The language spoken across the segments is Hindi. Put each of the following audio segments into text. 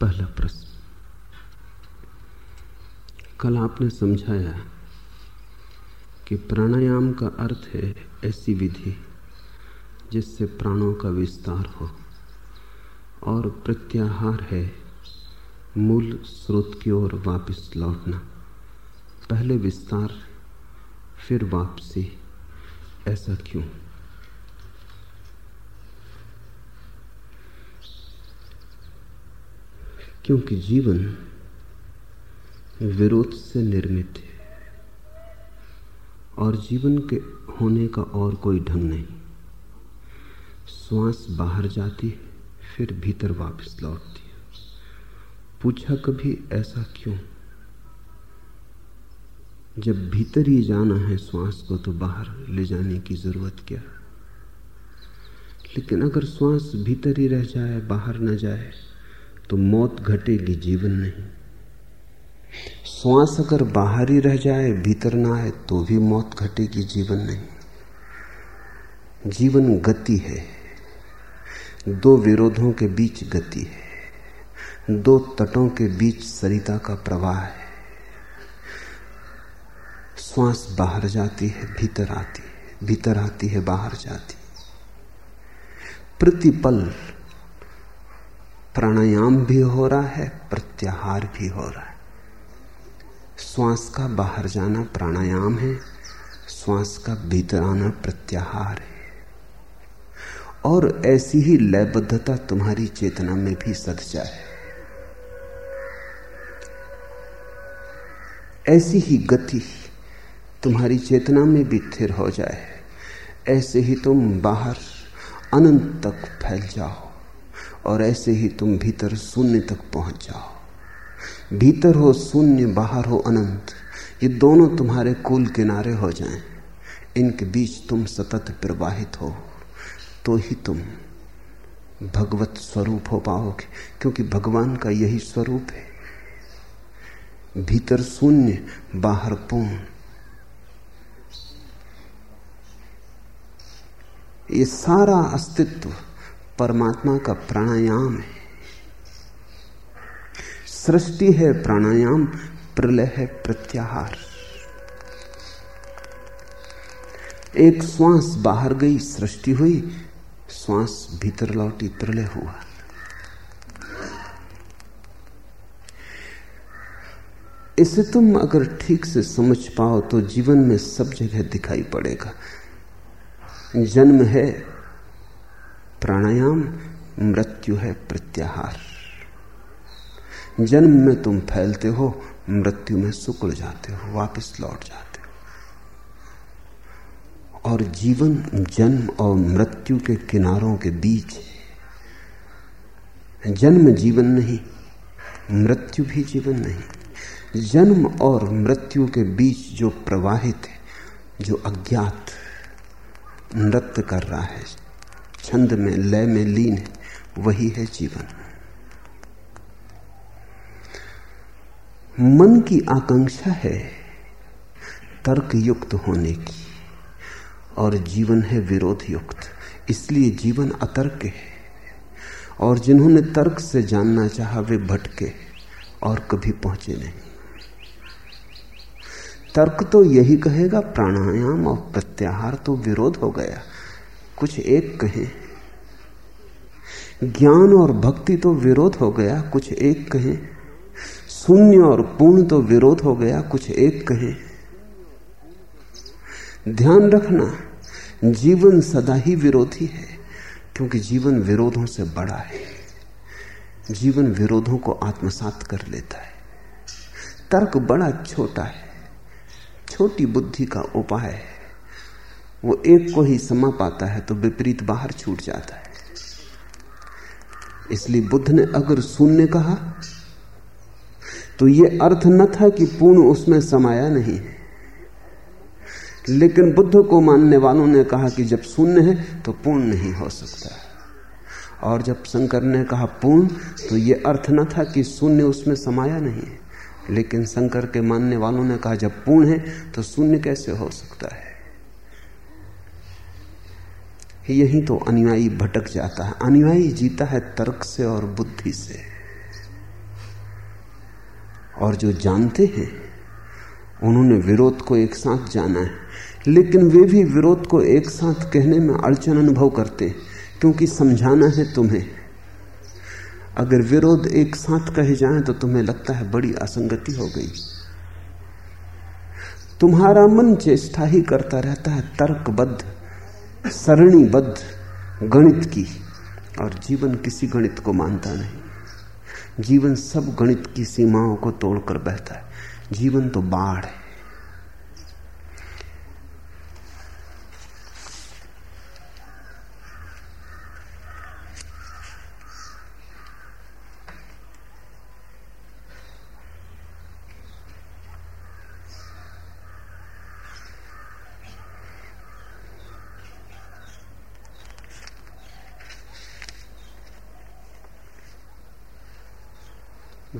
पहला प्रश्न। कल आपने समझाया कि प्राणायाम का अर्थ है ऐसी विधि जिससे प्राणों का विस्तार हो और प्रत्याहार है मूल स्रोत की ओर वापस लौटना। पहले विस्तार, फिर वापसी। ऐसा क्यों? क्योंकि जीवन विरोध से निर्मित है और जीवन के होने का और कोई ढंग नहीं। श्वास बाहर जाती है, फिर भीतर वापस लौटती है। पूछा कभी ऐसा क्यों? जब भीतर ही जाना है श्वास को तो बाहर ले जाने की ज़रूरत क्या? लेकिन अगर श्वास भीतर ही रह जाए, बाहर न जाए तो मौत घटेगी, जीवन नहीं। श्वास अगर बाहर ही रह जाए, भीतर ना आए तो भी मौत घटेगी, जीवन नहीं। जीवन गति है। दो विरोधों के बीच गति है। दो तटों के बीच सरिता का प्रवाह है। श्वास बाहर जाती है, भीतर आती है, भीतर आती है, बाहर जाती प्रतिपल प्राणायाम भी हो रहा है, प्रत्याहार भी हो रहा है। श्वास का बाहर जाना प्राणायाम है, श्वास का भीतर आना प्रत्याहार है। और ऐसी ही लयबद्धता तुम्हारी चेतना में भी सद जाए। ऐसी ही गति तुम्हारी चेतना में भी स्थिर हो जाए। ऐसे ही तुम बाहर अनंत तक फैल जाओ। और ऐसे ही तुम भीतर शून्य तक पहुँच जाओ। भीतर हो शून्य, बाहर हो अनंत। ये दोनों तुम्हारे कुल किनारे हो जाएँ। इनके बीच तुम सतत प्रवाहित हो। तो ही तुम भगवत स्वरूप हो पाओगे, क्योंकि भगवान का यही स्वरूप है। भीतर शून्य, बाहर पूर्ण। ये सारा अस्तित्व परमात्मा का प्राणायाम है। सृष्टि है प्राणायाम, प्रलय है प्रत्याहार। एक श्वास बाहर गई, सृष्टि हुई, श्वास भीतर लौटी, प्रलय हुआ। इसे तुम अगर ठीक से समझ पाओ तो जीवन में सब जगह दिखाई पड़ेगा। जन्म है प्राणायाम, मृत्यु है प्रत्याहार। जन्म में तुम फैलते हो, मृत्यु में सुकड़ जाते हो, वापस लौट जाते हो। और जीवन, जन्म और मृत्यु के किनारों के बीच जन्म जीवन नहीं, मृत्यु भी जीवन नहीं। जन्म और मृत्यु के बीच जो प्रवाहित है, जो अज्ञात नृत्य कर रहा है छंद में, लय में लीन है, वही है जीवन। मन की आकांक्षा है तर्क युक्त होने की, और जीवन है विरोध युक्त, इसलिए जीवन अतर्क है। और जिन्होंने तर्क से जानना चाहा, वे भटके और कभी पहुँचे नहीं। तर्क तो यही कहेगा, प्राणायाम और प्रत्याहार तो विरोध हो गया। कुछ एक कहें। ज्ञान और भक्ति तो विरोध हो गया, कुछ एक कहें। शून्य और पूर्ण तो विरोध हो गया, कुछ एक कहें। ध्यान रखना, जीवन सदा ही विरोधी है, क्योंकि जीवन विरोधों से बड़ा है। जीवन विरोधों को आत्मसात कर लेता है। तर्क बड़ा छोटा है। छोटी बुद्धि का उपाय है। वो एक को ही समा पाता है तो विपरीत बाहर छूट जाता है। इसलिए बुद्ध ने अगर शून्य कहा तो ये अर्थ न था कि पूर्ण उसमें समाया नहीं है। लेकिन बुद्ध को मानने वालों ने कहा कि जब शून्य है तो पूर्ण नहीं हो सकता। और जब शंकर ने कहा पूर्ण तो ये अर्थ न था कि शून्य उसमें समाया नहीं है। लेकिन शंकर के मानने वालों ने कहा, जब पूर्ण है तो शून्य कैसे हो सकता है? यही तो अनुयायी भटक जाता है। अनुयायी जीता है तर्क से और बुद्धि से। और जो जानते हैं, उन्होंने विरोध को एक साथ जाना है। लेकिन वे भी विरोध को एक साथ कहने में अड़चन अनुभव करते हैं, क्योंकि समझाना है तुम्हें। अगर विरोध एक साथ कहे जाए तो तुम्हें लगता है बड़ी असंगति हो गई। तुम्हारा मन चेष्टा ही करता रहता है, तर्कबद्ध। सरणीबद्ध गणित की, और जीवन किसी गणित को मानता नहीं। जीवन सब गणित की सीमाओं को तोड़कर बहता है। जीवन तो बाढ़ है।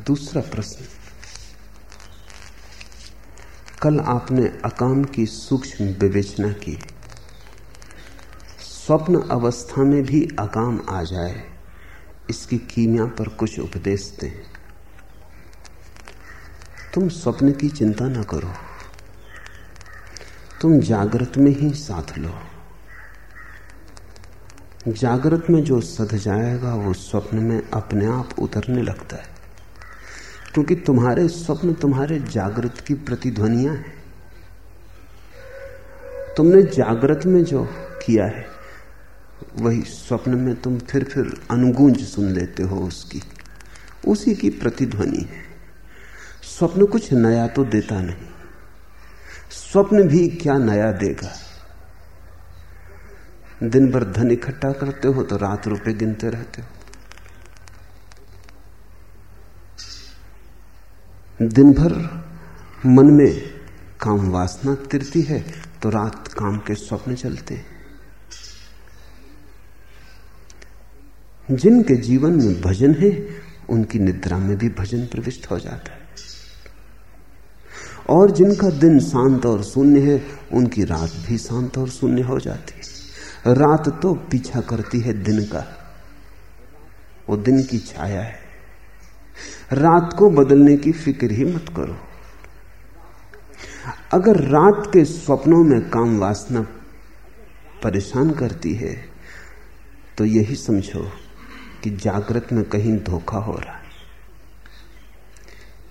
दूसरा प्रश्न। कल आपने अकाम की सूक्ष्म विवेचना की। स्वप्न अवस्था में भी अकाम आ जाए, इसकी कीमिया पर कुछ उपदेश दें। तुम स्वप्न की चिंता ना करो। तुम जागृत में ही साथ लो। जागृत में जो सध जाएगा, वो स्वप्न में अपने आप उतरने लगता है। क्योंकि तुम्हारे स्वप्न तुम्हारे जागृत की प्रतिध्वनियाँ हैं। तुमने जागृत में जो किया है, वही स्वप्न में तुम फिर फिर अनुगूंज सुन लेते हो उसकी। उसी की प्रतिध्वनि है। स्वप्न कुछ नया तो देता नहीं। स्वप्न भी क्या नया देगा? दिन भर धन इकट्ठा करते हो तो रात रुपए गिनते रहते हो। दिन भर मन में काम वासना तिरती है तो रात काम के स्वप्न चलते हैं। जिनके जीवन में भजन है, उनकी निद्रा में भी भजन प्रविष्ट हो जाता है। और जिनका दिन शांत और शून्य है, उनकी रात भी शांत और शून्य हो जाती है। रात तो पीछा करती है दिन का। वो दिन की छाया है। रात को बदलने की फ़िक्र ही मत करो। अगर रात के स्वप्नों में काम वासना परेशान करती है तो यही समझो कि जागृत में कहीं धोखा हो रहा है।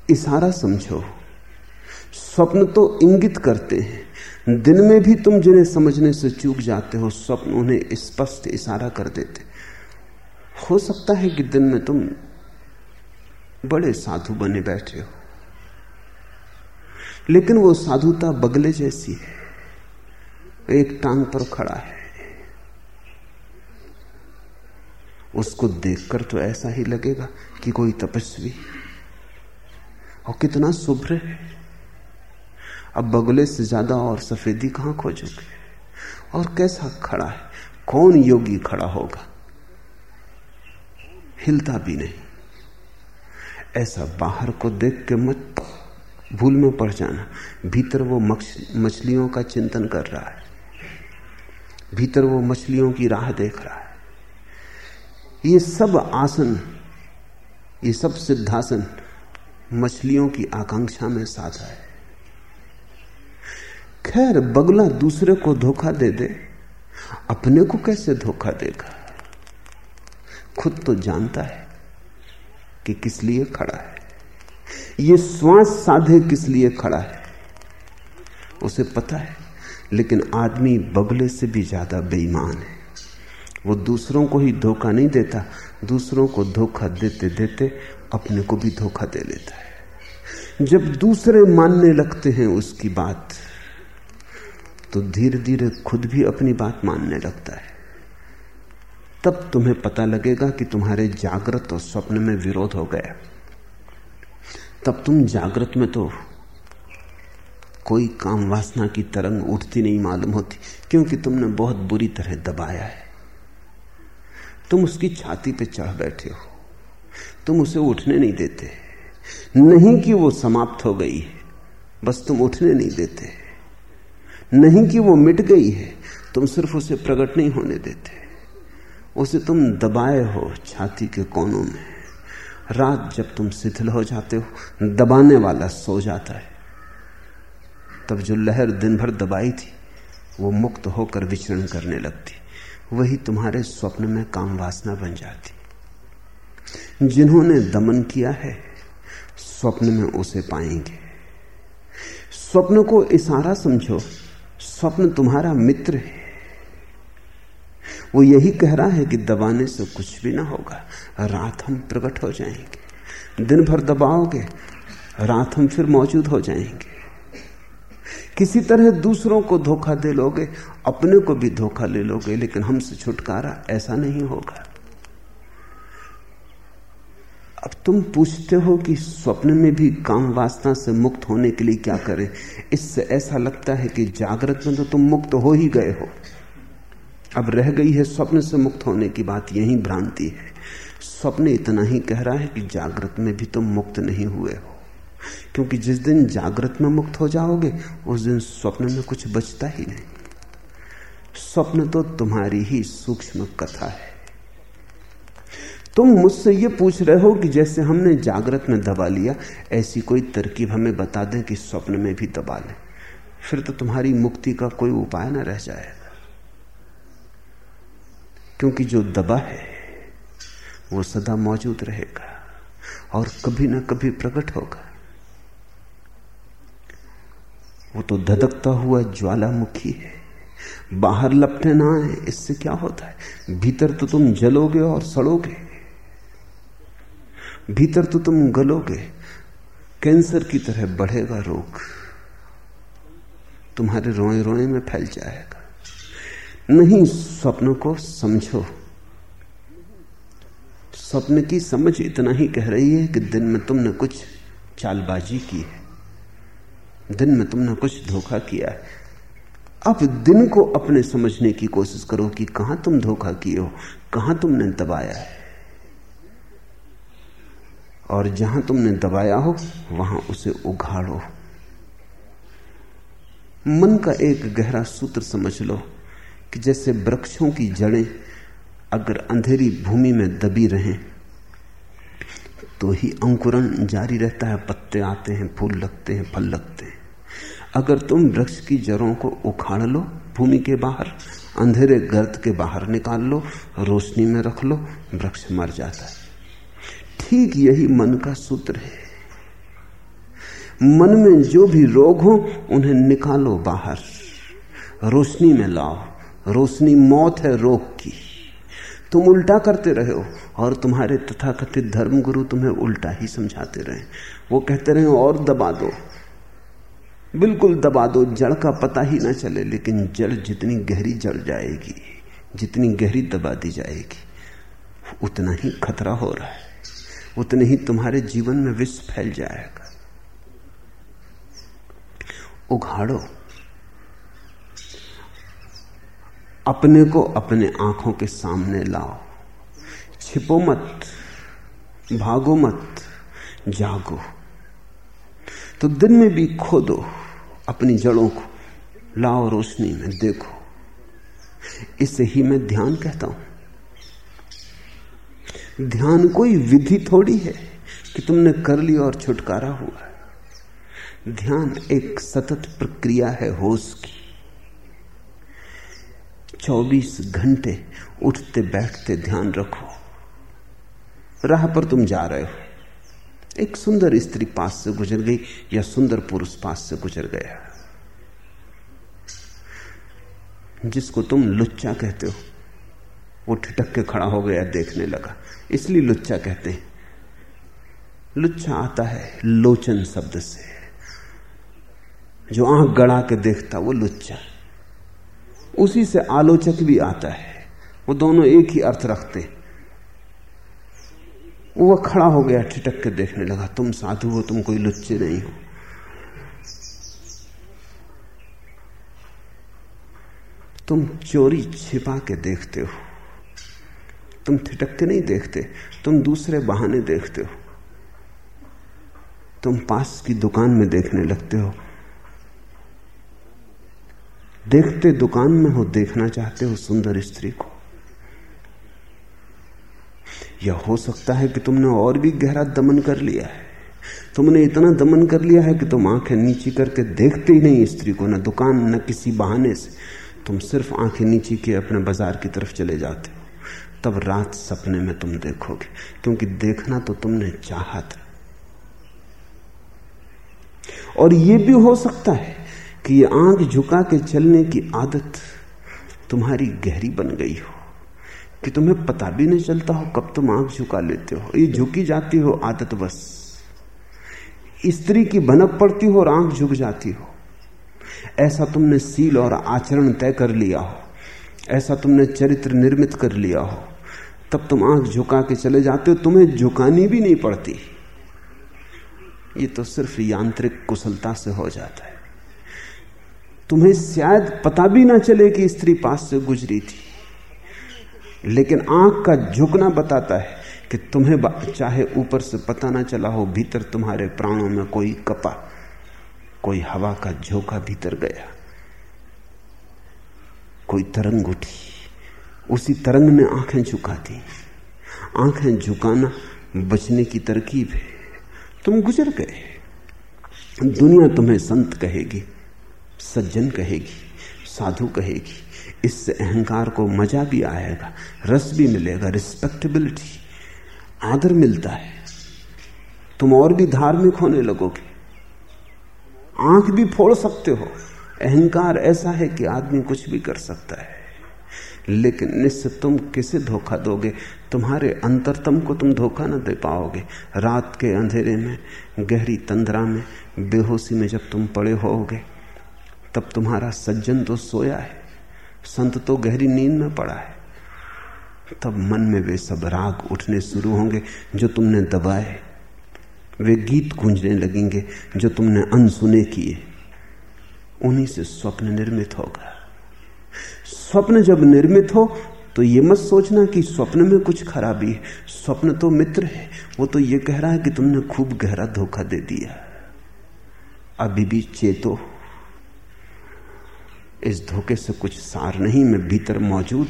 इशारा समझो, स्वप्न तो इंगित करते हैं। दिन में भी तुम जिन्हें समझने से चूक जाते हो, स्वप्न उन्हें स्पष्ट इशारा कर देते हो। सकता है कि दिन में तुम बड़े साधु बने बैठे हो। लेकिन वो साधुता बगले जैसी है। एक टांग पर खड़ा है। उसको देखकर तो ऐसा ही लगेगा कि कोई तपस्वी और कितना शुभ्र है। अब बगले से ज़्यादा और सफेदी कहाँ खोजोगे? और कैसा खड़ा है? कौन योगी खड़ा होगा? हिलता भी नहीं। ऐसा बाहर को देख के मत भूल में पड़ जाना। भीतर वो मछलियों का चिंतन कर रहा है। भीतर वो मछलियों की राह देख रहा है। ये सब आसन, ये सब सिद्धासन मछलियों की आकांक्षा में साधा है। खैर, बगला दूसरे को धोखा दे दे, अपने को कैसे धोखा देगा? खुद तो जानता है। कि किस लिए खड़ा है? ये श्वास साधे किस लिए खड़ा है? उसे पता है, लेकिन आदमी बगले से भी ज़्यादा बेईमान है। वो दूसरों को ही धोखा नहीं देता, दूसरों को धोखा देते देते अपने को भी धोखा दे लेता है। जब दूसरे मानने लगते हैं उसकी बात तो धीरे धीरे खुद भी अपनी बात मानने लगता है। तब तुम्हें पता लगेगा कि तुम्हारे जागृत और स्वप्न में विरोध हो गया। तब तुम जागृत में तो कोई काम वासना की तरंग उठती नहीं मालूम होती, क्योंकि तुमने बहुत बुरी तरह दबाया है। तुम उसकी छाती पे चढ़ बैठे हो। तुम उसे उठने नहीं देते। नहीं कि वो समाप्त हो गई है, बस तुम उठने नहीं देते। नहीं कि वो मिट गई है, तुम सिर्फ़ उसे प्रकट नहीं होने देते। उसे तुम दबाए हो छाती के कोनों में। रात जब तुम शिथिल हो जाते हो, दबाने वाला सो जाता है। तब जो लहर दिन भर दबाई थी, वो मुक्त होकर विचरण करने लगती। वही तुम्हारे स्वप्न में काम वासना बन जाती। जिन्होंने दमन किया है, स्वप्न में उसे पाएँगे। स्वप्न को इशारा समझो, स्वप्न तुम्हारा मित्र है। वो यही कह रहा है कि दबाने से कुछ भी ना होगा। रात हम प्रकट हो जाएँगे। दिन भर दबाओगे, रात हम फिर मौजूद हो जाएँगे। किसी तरह दूसरों को धोखा दे लोगे, अपने को भी धोखा ले लोगे, लेकिन हमसे छुटकारा ऐसा नहीं होगा। अब तुम पूछते हो कि स्वप्न में भी काम वासना से मुक्त होने के लिए क्या करें? इससे ऐसा लगता है कि जागृत में तो तुम मुक्त हो ही गए हो। अब रह गई है स्वप्न से मुक्त होने की बात, यही भ्रांति है। स्वप्न इतना ही कह रहा है कि जागृत में भी तुम मुक्त नहीं हुए हो। क्योंकि जिस दिन जागृत में मुक्त हो जाओगे, उस दिन स्वप्न में कुछ बचता ही नहीं। स्वप्न तो तुम्हारी ही सूक्ष्म कथा है। तुम मुझसे ये पूछ रहे हो कि जैसे हमने जागृत में दबा लिया, ऐसी कोई तरकीब हमें बता दें कि स्वप्न में भी दबा लें। फिर तो तुम्हारी मुक्ति का कोई उपाय ना रह जाएगा। क्योंकि जो दबा है, वो सदा मौजूद रहेगा और कभी ना कभी प्रकट होगा। वो तो धधकता हुआ ज्वालामुखी है। बाहर लपटे ना आए इससे क्या होता है? भीतर तो तुम जलोगे और सड़ोगे। भीतर तो तुम गलोगे। कैंसर की तरह बढ़ेगा रोग। तुम्हारे रोए रोए में फैल जाएगा। नहीं स्वप्न को समझो। स्वप्न की समझ इतना ही कह रही है कि दिन में तुमने कुछ चालबाजी की है। दिन में तुमने कुछ धोखा किया है। अब दिन को अपने समझने की कोशिश करो कि कहाँ तुम धोखा किए हो, कहाँ तुमने दबाया है। और जहाँ तुमने दबाया हो, वहाँ उसे उघाड़ो मन का एक गहरा सूत्र समझ लो। कि जैसे वृक्षों की जड़ें अगर अंधेरी भूमि में दबी रहें तो ही अंकुरण जारी रहता है, पत्ते आते हैं, फूल लगते हैं, फल लगते हैं। अगर तुम वृक्ष की जड़ों को उखाड़ लो, भूमि के बाहर, अंधेरे गर्द के बाहर निकाल लो, रोशनी में रख लो, वृक्ष मर जाता है। ठीक यही मन का सूत्र है। मन में जो भी रोग हो, उन्हें निकालो बाहर, रोशनी में लाओ। रोशनी मौत है रोग की। तुम उल्टा करते रहे हो और तुम्हारे तथाकथित धर्मगुरु तुम्हें उल्टा ही समझाते रहे। वो कहते रहे, और दबा दो। बिल्कुल दबा दो, जड़ का पता ही ना चले, लेकिन जड़ जितनी गहरी जड़ जाएगी, जितनी गहरी दबा दी जाएगी, उतना ही खतरा हो रहा है। उतने ही तुम्हारे जीवन में विष फैल जाएगा। उघाड़ो। अपने को अपने आँखों के सामने लाओ। छिपो मत, भागो मत, जागो। तो दिन में भी खोदो अपनी जड़ों को, लाओ रोशनी में, देखो। इसे ही मैं ध्यान कहता हूँ। ध्यान कोई विधि थोड़ी है कि तुमने कर लिया और छुटकारा हुआ। ध्यान एक सतत प्रक्रिया है होश की। 24 घंटे उठते बैठते ध्यान रखो। राह पर तुम जा रहे हो। एक सुंदर स्त्री पास से गुजर गई या सुंदर पुरुष पास से गुजर गया। जिसको तुम लुच्चा कहते हो, वो ठिटक के खड़ा हो गया, देखने लगा। इसलिए लुच्चा कहते हैं। लुच्चा आता है लोचन शब्द से। जो आँख गड़ा के देखता, वो लुच्चा। उसी से आलोचक भी आता है। वो दोनों एक ही अर्थ रखते हैं। वो खड़ा हो गया ठिटक के देखने लगा, तुम साधु हो, तुम कोई लुच्चे नहीं हो। तुम चोरी छिपा के देखते हो। तुम ठिटक के नहीं देखते, तुम दूसरे बहाने देखते हो। तुम पास की दुकान में देखने लगते हो। देखते दुकान में हो, देखना चाहते हो सुंदर स्त्री को। या हो सकता है कि तुमने और भी गहरा दमन कर लिया है। तुमने इतना दमन कर लिया है कि तुम आँखें नीची करके देखते ही नहीं स्त्री को, न दुकान, न किसी बहाने से। तुम सिर्फ़ आँखें नीची के अपने बाज़ार की तरफ़ चले जाते हो। तब रात सपने में तुम देखोगे, क्योंकि देखना तो तुमने चाहा था। और यह भी हो सकता है कि ये आँख झुका के चलने की आदत तुम्हारी गहरी बन गई हो, कि तुम्हें पता भी नहीं चलता हो कब तुम आँख झुका लेते हो। ये झुकी जाती हो आदत बस। स्त्री की भनक पड़ती हो और आँख झुक जाती हो। ऐसा तुमने सील और आचरण तय कर लिया हो। ऐसा तुमने चरित्र निर्मित कर लिया हो। तब तुम आँख झुका के चले जाते हो, तुम्हें झुकानी भी नहीं पड़ती। ये तो सिर्फ़ यांत्रिक कुशलता से हो जाता है। तुम्हें शायद पता भी ना चले कि स्त्री पास से गुजरी थी। लेकिन आँख का झुकना बताता है कि तुम्हें चाहे ऊपर से पता ना चला हो, भीतर तुम्हारे प्राणों में कोई कपा, कोई हवा का झोंका भीतर गया। कोई तरंग उठी। उसी तरंग ने आँखें झुका दी आँखें झुकाना बचने की तरकीब है। तुम गुजर गए। दुनिया तुम्हें संत कहेगी। सज्जन कहेगी, साधु कहेगी, इससे अहंकार को मज़ा भी आएगा, रस भी मिलेगा रिस्पेक्टेबिलिटी आदर मिलता है। तुम और भी धार्मिक होने लगोगे। आँख भी फोड़ सकते हो। अहंकार ऐसा है कि आदमी कुछ भी कर सकता है। लेकिन निश्चित तुम किसे धोखा दोगे? तुम्हारे अंतरतम को तुम धोखा न दे पाओगे। रात के अंधेरे में, गहरी तंद्रा में, बेहोशी में जब तुम पड़े होगे तब तुम्हारा सज्जन तो सोया है, संत तो गहरी नींद में पड़ा है। तब मन में वे सब राग उठने शुरू होंगे जो तुमने दबाए। वे गीत गूंजने लगेंगे जो तुमने अनसुने किए। उन्हीं से स्वप्न निर्मित होगा। स्वप्न जब निर्मित हो तो ये मत सोचना कि स्वप्न में कुछ खराबी है। स्वप्न तो मित्र है। वो तो ये कह रहा है कि तुमने खूब गहरा धोखा दे दिया। अभी भी चेतो इस धोखे से कुछ सार नहीं, मैं भीतर मौजूद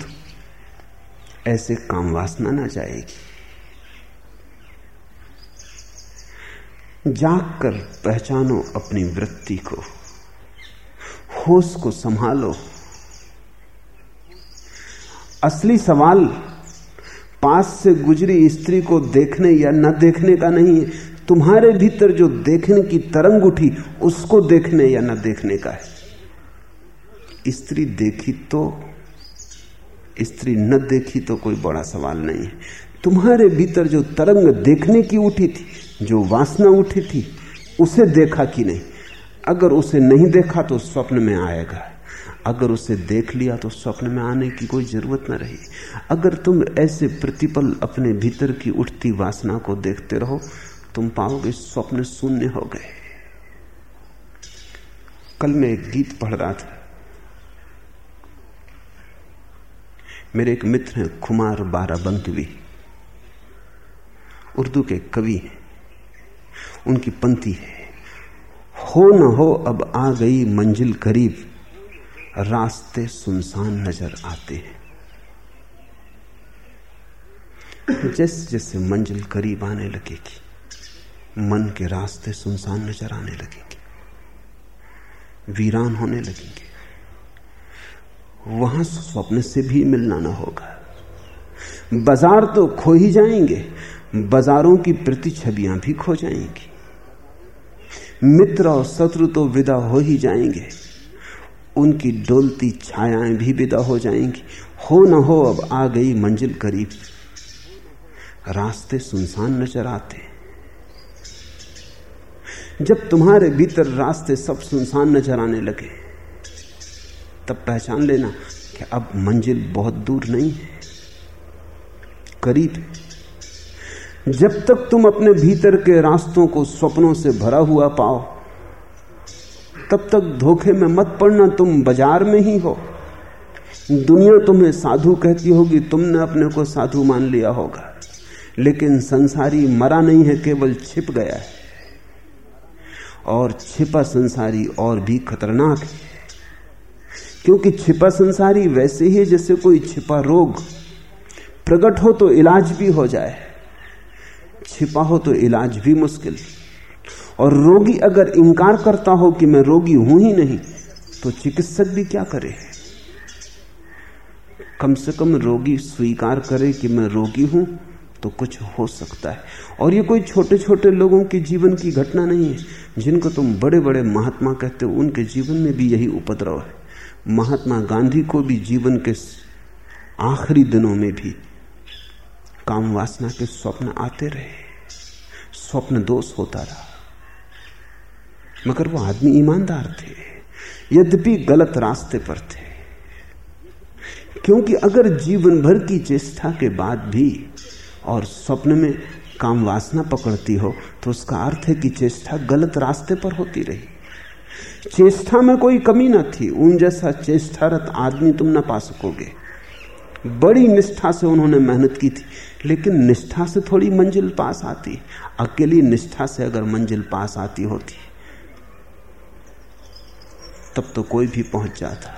ऐसे काम वासना ना जाएगी। जाग कर पहचानो अपनी वृत्ति को। होश को संभालो। असली सवाल, पास से गुजरी स्त्री को देखने या न देखने का नहीं है। तुम्हारे भीतर जो देखने की तरंग उठी, उसको देखने या न देखने का है। स्त्री देखी तो स्त्री न देखी तो कोई बड़ा सवाल नहीं है। तुम्हारे भीतर जो तरंग देखने की उठी थी, जो वासना उठी थी, उसे देखा कि नहीं? अगर उसे नहीं देखा तो स्वप्न में आएगा। अगर उसे देख लिया तो स्वप्न में आने की कोई ज़रूरत न रही। अगर तुम ऐसे प्रतिपल अपने भीतर की उठती वासना को देखते रहो, तुम पाओगे स्वप्न शून्य हो गए। कल मैं एक गीत पढ़ रहा था। मेरे एक मित्र हैं खुमार बाराबंकवी उर्दू के कवि हैं। उनकी पंक्ति है, हो न हो, अब आ गई मंजिल करीब, रास्ते सुनसान नज़र आते हैं। जैसे जैसे मंजिल करीब आने लगेगी, मन के रास्ते सुनसान नज़र आने लगेंगे। वीरान होने लगेंगे। वहाँ स्वप्न से भी मिलना ना होगा। बाज़ार तो खो ही जाएँगे, बाजारों की प्रति छवियाँ भी खो जाएँगी। मित्र और शत्रु तो विदा हो ही जाएँगे, उनकी डोलती छायाएँ भी विदा हो जाएँगी। हो न हो, अब आ गई मंजिल करीब। रास्ते सुनसान नज़र आते। जब तुम्हारे भीतर रास्ते सब सुनसान नज़र आने लगे तब पहचान लेना कि अब मंजिल बहुत दूर नहीं है, करीब जब तक तुम अपने भीतर के रास्तों को स्वप्नों से भरा हुआ पाओ, तब तक धोखे में मत पड़ना, तुम बाज़ार में ही हो। दुनिया तुम्हें साधु कहती होगी, तुमने अपने को साधु मान लिया होगा, लेकिन संसारी मरा नहीं है, केवल छिप गया है। और छिपा संसारी और भी खतरनाक है। क्योंकि छिपा संसारी वैसे ही जैसे कोई छिपा रोग। प्रकट हो तो इलाज भी हो जाए। छिपा हो तो इलाज भी मुश्किल। और रोगी अगर इंकार करता हो कि मैं रोगी हूँ ही नहीं तो चिकित्सक भी क्या करे? कम से कम रोगी स्वीकार करे कि मैं रोगी हूँ तो कुछ हो सकता है। और ये कोई छोटे छोटे लोगों के जीवन की घटना नहीं है, जिनको तुम बड़े बड़े महात्मा कहते हो, उनके जीवन में भी यही उपद्रव है। महात्मा गांधी को भी जीवन के आखिरी दिनों में भी काम वासना के स्वप्न आते रहे। स्वप्न दोष होता रहा। मगर वो आदमी ईमानदार थे, यद्यपि गलत रास्ते पर थे। क्योंकि अगर जीवन भर की चेष्टा के बाद भी और स्वप्न में काम वासना पकड़ती हो तो उसका अर्थ है कि चेष्टा गलत रास्ते पर होती रही। चेष्टा में कोई कमी ना थी। उन जैसा चेष्टारत आदमी तुम ना पा सकोगे। बड़ी निष्ठा से उन्होंने मेहनत की थी, लेकिन निष्ठा से थोड़ी मंजिल पास आती। अकेली निष्ठा से अगर मंजिल पास आती होती, तब तो कोई भी पहुँच जाता।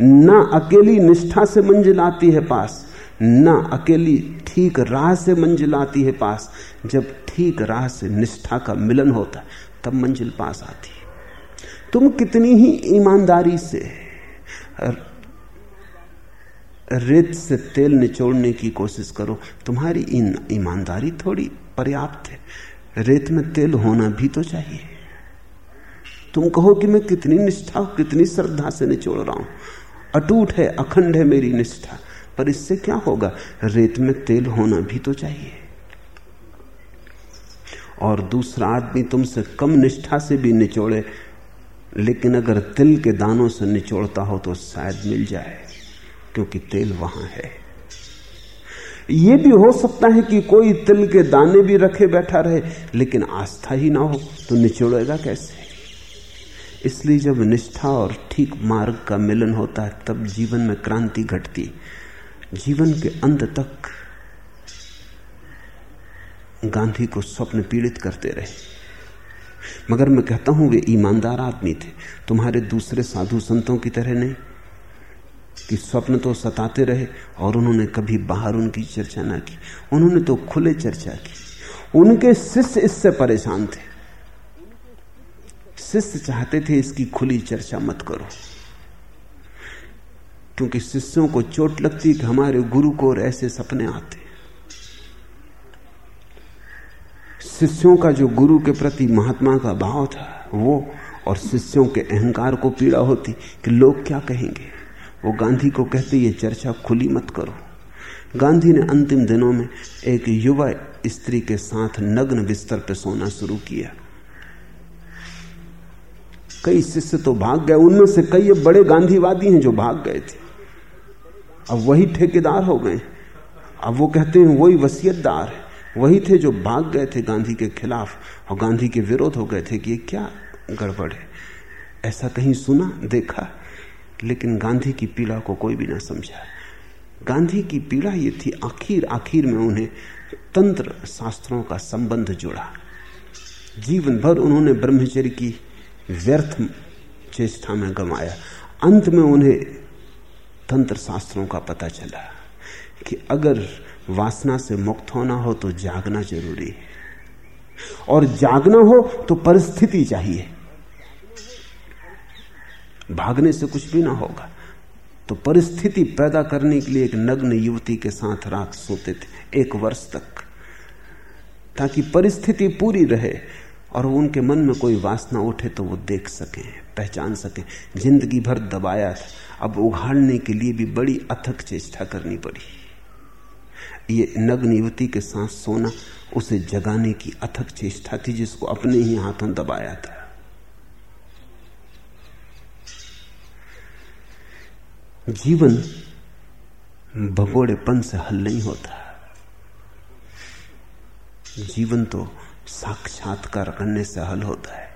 ना अकेली निष्ठा से मंजिल आती है पास, ना अकेली ठीक राह से मंजिल आती है पास। जब ठीक राह से निष्ठा का मिलन होता है तब मंजिल पास आती। है तुम कितनी ही ईमानदारी से रेत से तेल निचोड़ने की कोशिश करो, तुम्हारी ईमानदारी थोड़ी पर्याप्त है। रेत में तेल होना भी तो चाहिए। तुम कहो कि मैं कितनी निष्ठा, कितनी श्रद्धा से निचोड़ रहा हूँ। अटूट है, अखंड है मेरी निष्ठा, पर इससे क्या होगा? रेत में तेल होना भी तो चाहिए। और दूसरा आदमी तुमसे कम निष्ठा से भी निचोड़े लेकिन अगर तिल के दानों से निचोड़ता हो तो शायद मिल जाए, क्योंकि तेल वहाँ है। यह भी हो सकता है कि कोई तिल के दाने भी रखे बैठा रहे, लेकिन आस्था ही ना हो तो निचोड़ेगा कैसे? इसलिए जब निष्ठा और ठीक मार्ग का मिलन होता है, तब जीवन में क्रांति घटती। जीवन के अंत तक गांधी को स्वप्न पीड़ित करते रहे। मगर मैं कहता हूँ, वे ईमानदार आदमी थे। तुम्हारे दूसरे साधु संतों की तरह नहीं, कि स्वप्न तो सताते रहे और उन्होंने कभी बाहर उनकी चर्चा ना की। उन्होंने तो खुले चर्चा की। उनके शिष्य इससे परेशान थे। शिष्य चाहते थे इसकी खुली चर्चा मत करो, क्योंकि शिष्यों को चोट लगती कि हमारे गुरु को और ऐसे सपने आते शिष्यों का जो गुरु के प्रति महात्मा का भाव था, वो और शिष्यों के अहंकार को पीड़ा होती कि लोग क्या कहेंगे। वो गांधी को कहते, ये चर्चा खुली मत करो। गांधी ने अंतिम दिनों में एक युवा स्त्री के साथ नग्न बिस्तर पर सोना शुरू किया। कई शिष्य तो भाग गए, उनमें से कई बड़े गांधीवादी हैं जो भाग गए थे। अब वही ठेकेदार हो गए। अब वो कहते हैं, वही वसीयतदार है। वही थे जो भाग गए थे गांधी के खिलाफ और गांधी के विरोध हो गए थे कि ये क्या गड़बड़ है। ऐसा कहीं सुना, देखा, लेकिन गांधी की पीड़ा को कोई भी ना समझा। गांधी की पीड़ा ये थी आखिर आखिर में उन्हें तंत्र शास्त्रों का संबंध जुड़ा। जीवन भर उन्होंने ब्रह्मचर्य की व्यर्थ चेष्टा में गंवाया। अंत में उन्हें तंत्र शास्त्रों का पता चला कि अगर वासना से मुक्त होना हो तो जागना ज़रूरी है। और जागना हो तो परिस्थिति चाहिए। भागने से कुछ भी ना होगा। तो परिस्थिति पैदा करने के लिए एक नग्न युवती के साथ रात सोते थे, एक वर्ष तक। ताकि परिस्थिति पूरी रहे और उनके मन में कोई वासना उठे तो वो देख सके, पहचान सके। ज़िंदगी भर दबाया था। अब उघाड़ने के लिए भी बड़ी अथक चेष्टा करनी पड़ी। ये नग्न युवती के साथ सोना उसे जगाने की अथक चेष्टा थी जिसको अपने ही हाथों दबाया था। जीवन भगोड़ेपन से हल नहीं होता। जीवन तो साक्षात्कार करने से हल होता है।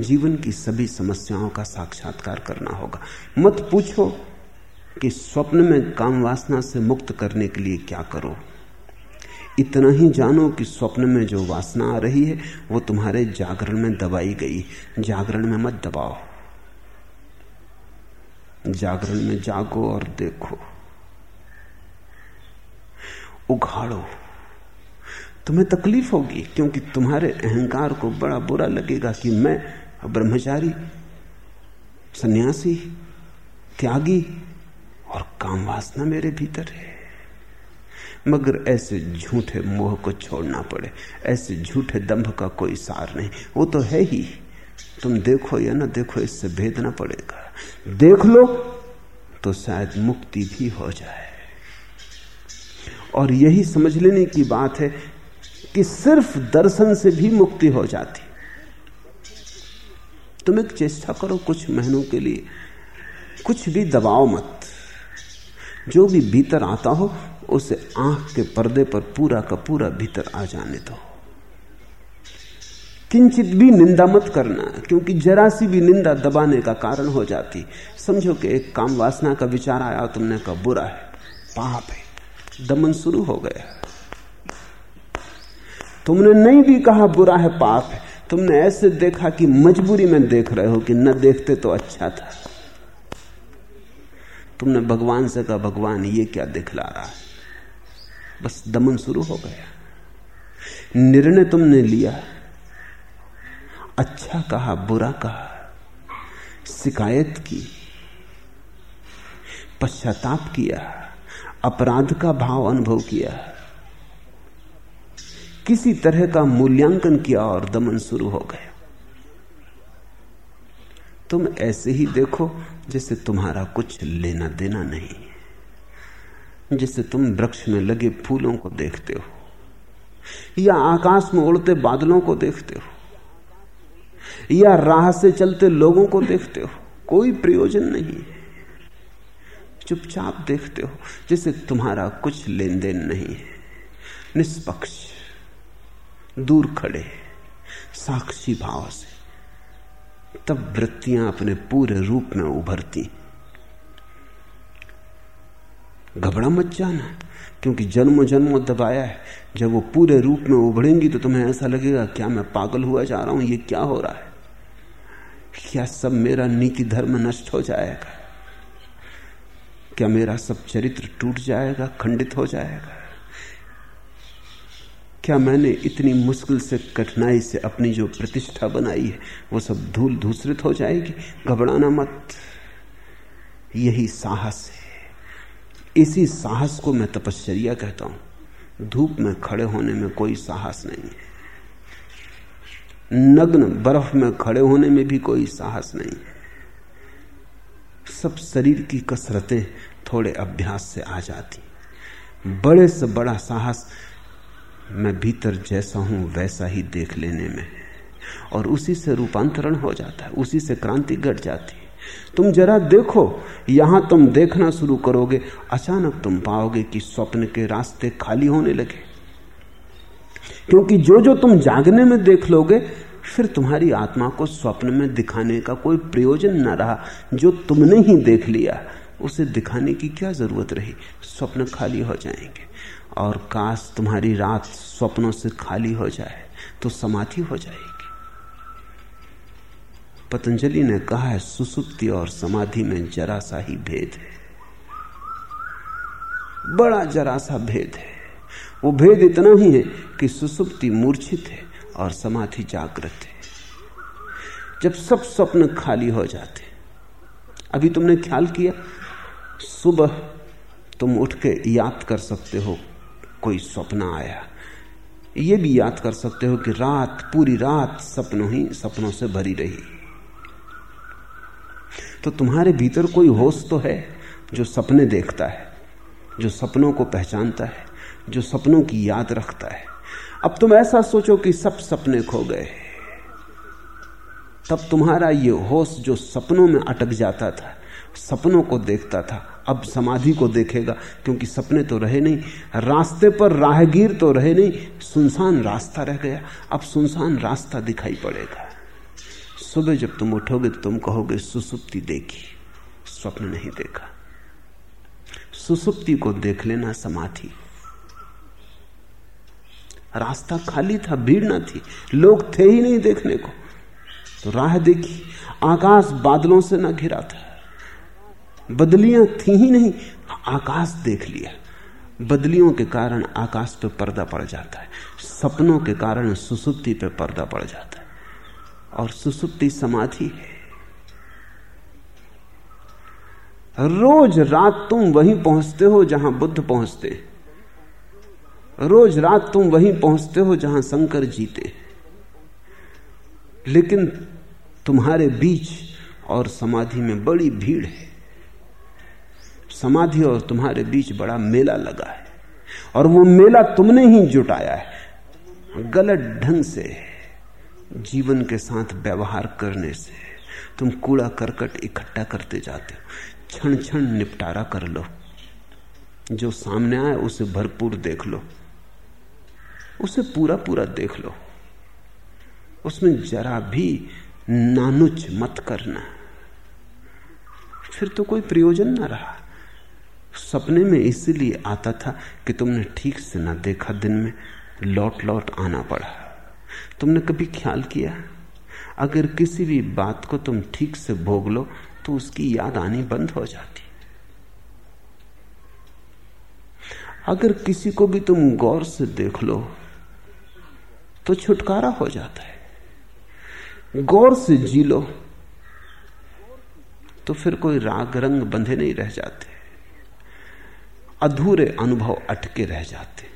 जीवन की सभी समस्याओं का साक्षात्कार करना होगा। मत पूछो कि स्वप्न में काम वासना से मुक्त करने के लिए क्या करो? इतना ही जानो कि स्वप्न में जो वासना आ रही है, वो तुम्हारे जागरण में दबाई गई। जागरण में मत दबाओ। जागरण में जागो और देखो। उघाड़ो। तुम्हें तकलीफ़ होगी, क्योंकि तुम्हारे अहंकार को बड़ा बुरा लगेगा कि मैं ब्रह्मचारी, सन्यासी, त्यागी और काम वासना मेरे भीतर है। मगर ऐसे झूठे मोह को छोड़ना पड़े, ऐसे झूठे दंभ का कोई सार नहीं। वो तो है ही। तुम देखो या ना देखो, इससे भेदना पड़ेगा। देख लो तो शायद मुक्ति भी हो जाए। और यही समझ लेने की बात है कि सिर्फ़ दर्शन से भी मुक्ति हो जाती। तुम एक चेष्टा करो कुछ महीनों के लिए। कुछ भी दबाव मत। जो भी भीतर आता हो, उसे आँख के पर्दे पर पूरा का पूरा भीतर आ जाने दो। किंचित भी निंदा मत करना, क्योंकि जरा सी भी निंदा दबाने का कारण हो जाती। समझो कि एक काम वासना का विचार आया, तुमने कहा, बुरा है, पाप है, दमन शुरू हो गया तुमने नहीं भी कहा, बुरा है, पाप है। तुमने ऐसे देखा कि मजबूरी में देख रहे हो कि न देखते तो अच्छा था। तुमने भगवान से कहा, भगवान, ये क्या दिखला रहा है? बस दमन शुरू हो गया। निर्णय तुमने लिया। अच्छा कहा, बुरा कहा, शिकायत की, पश्चाताप किया, अपराध का भाव अनुभव किया। किसी तरह का मूल्यांकन किया और दमन शुरू हो गया। तुम ऐसे ही देखो जैसे तुम्हारा कुछ लेना देना नहीं। जैसे तुम वृक्ष में लगे फूलों को देखते हो, या आकाश में उड़ते बादलों को देखते हो, या राह से चलते लोगों को देखते हो, कोई प्रयोजन नहीं। चुपचाप देखते हो जैसे तुम्हारा कुछ लेन देन नहीं है। निष्पक्ष, दूर खड़े, साक्षी भाव से। तब वृत्तियाँ अपने पूरे रूप में उभरती। घबरा मत जाना, क्योंकि जन्मों जन्मों दबाया है। जब वो पूरे रूप में उभरेंगी तो तुम्हें ऐसा लगेगा, क्या मैं पागल हुआ जा रहा हूँ, ये क्या हो रहा है? क्या सब मेरा नीति धर्म नष्ट हो जाएगा? क्या मेरा सब चरित्र टूट जाएगा, खंडित हो जाएगा? क्या मैंने इतनी मुश्किल से, कठिनाई से अपनी जो प्रतिष्ठा बनाई है, वो सब धूल धूसरित हो जाएगी? घबराना मत। यही साहस है। इसी साहस को मैं तपश्चर्या कहता हूँ। धूप में खड़े होने में कोई साहस नहीं है। नग्न बर्फ़ में खड़े होने में भी कोई साहस नहीं है। सब शरीर की कसरतें थोड़े अभ्यास से आ जाती। बड़े से बड़ा साहस मैं भीतर जैसा हूँ, वैसा ही देख लेने में और उसी से रूपांतरण हो जाता है, उसी से क्रांति घट जाती है। तुम जरा देखो, यहाँ तुम देखना शुरू करोगे, अचानक तुम पाओगे कि स्वप्न के रास्ते खाली होने लगे। क्योंकि जो जो तुम जागने में देख लोगे, फिर तुम्हारी आत्मा को स्वप्न में दिखाने का कोई प्रयोजन न रहा। जो तुमने ही देख लिया, उसे दिखाने की क्या ज़रूरत रही? स्वप्न खाली हो जाएँगे। और काश तुम्हारी रात स्वप्नों से खाली हो जाए तो समाधि हो जाएगी। पतंजलि ने कहा है, सुसुप्ति और समाधि में जरा सा ही भेद है। बड़ा जरा सा भेद है। वो भेद इतना ही है कि सुसुप्ति मूर्छित है और समाधि जागृत है। जब सब स्वप्न खाली हो जाते, अभी तुमने ख्याल किया? सुबह तुम उठ के याद कर सकते हो कोई स्वप्न आया। ये भी याद कर सकते हो कि रात, पूरी रात सपनों ही सपनों से भरी रही। तो तुम्हारे भीतर कोई होश तो है जो सपने देखता है, जो सपनों को पहचानता है, जो सपनों की याद रखता है? अब तुम ऐसा सोचो कि सब सपने खो गए। तब तुम्हारा ये होश जो सपनों में अटक जाता था सपनों को देखता था। अब समाधि को देखेगा, क्योंकि सपने तो रहे नहीं, रास्ते पर राहगीर तो रहे नहीं, सुनसान रास्ता रह गया। अब सुनसान रास्ता दिखाई पड़ेगा। सुबह जब तुम उठोगे तो तुम कहोगे, सुसुप्ति देखी, स्वप्न नहीं देखा। सुसुप्ति को देख लेना समाधि। रास्ता खाली था, भीड़ ना थी, लोग थे ही नहीं देखने को। तो राह देखी, आकाश बादलों से ना घिरा था। बदलियाँ थी ही नहीं, आकाश देख लिया। बदलियों के कारण आकाश पे पर्दा पड़ जाता है, सपनों के कारण सुसुप्ति पे पर्दा पड़ जाता है। और सुसुप्ति समाधि है। रोज रात तुम वहीं पहुँचते हो जहाँ बुद्ध पहुँचते रोज रात तुम वहीं पहुँचते हो जहाँ शंकर जीते लेकिन तुम्हारे बीच और समाधि में बड़ी भीड़ है। समाधि और तुम्हारे बीच बड़ा मेला लगा है। और वो मेला तुमने ही जुटाया है। गलत ढंग से, जीवन के साथ व्यवहार करने से तुम कूड़ा करकट इकट्ठा करते जाते हो। क्षण क्षण निपटारा कर लो। जो सामने आए उसे भरपूर देख लो। उसे पूरा पूरा देख लो। उसमें जरा भी नानुच मत करना। फिर तो कोई प्रयोजन ना रहा। सपने में इसलिए आता था कि तुमने ठीक से ना देखा दिन में लौट लौट आना पड़ा। तुमने कभी ख्याल किया? अगर किसी भी बात को तुम ठीक से भोग लो तो उसकी याद आनी बंद हो जाती। अगर किसी को भी तुम गौर से देख लो तो छुटकारा हो जाता है। गौर से जी लो तो फिर कोई राग रंग बंधे नहीं रह जाते। अधूरे अनुभव अटके रह जाते।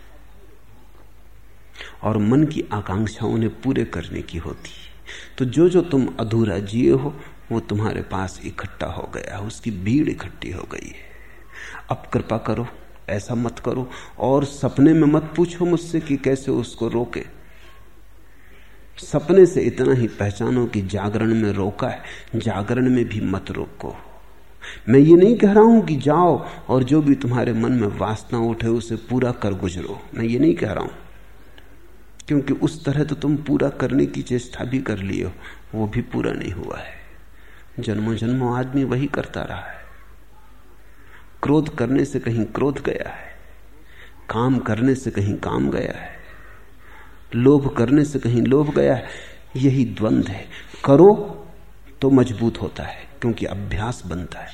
और मन की आकांक्षाओं ने पूरे करने की होती। तो जो जो तुम अधूरा जिए हो, वो तुम्हारे पास इकट्ठा हो गया, उसकी भीड़ इकट्ठी हो गई है। अब कृपा करो, ऐसा मत करो, और सपने में मत पूछो मुझसे कि कैसे उसको रोके। सपने से इतना ही पहचानो कि जागरण में रोका है, जागरण में भी मत रोको। मैं ये नहीं कह रहा हूँ कि जाओ और जो भी तुम्हारे मन में वासना उठे, उसे पूरा कर गुजरो। मैं ये नहीं कह रहा हूँ। क्योंकि उस तरह तो तुम पूरा करने की चेष्टा भी कर लिए हो वो भी पूरा नहीं हुआ है। जन्मों जन्मों आदमी वही करता रहा है। क्रोध करने से कहीं क्रोध गया है, काम करने से कहीं काम गया है, लोभ करने से कहीं लोभ गया है, यही द्वंद है। करो तो मज़बूत होता है। क्योंकि अभ्यास बनता है।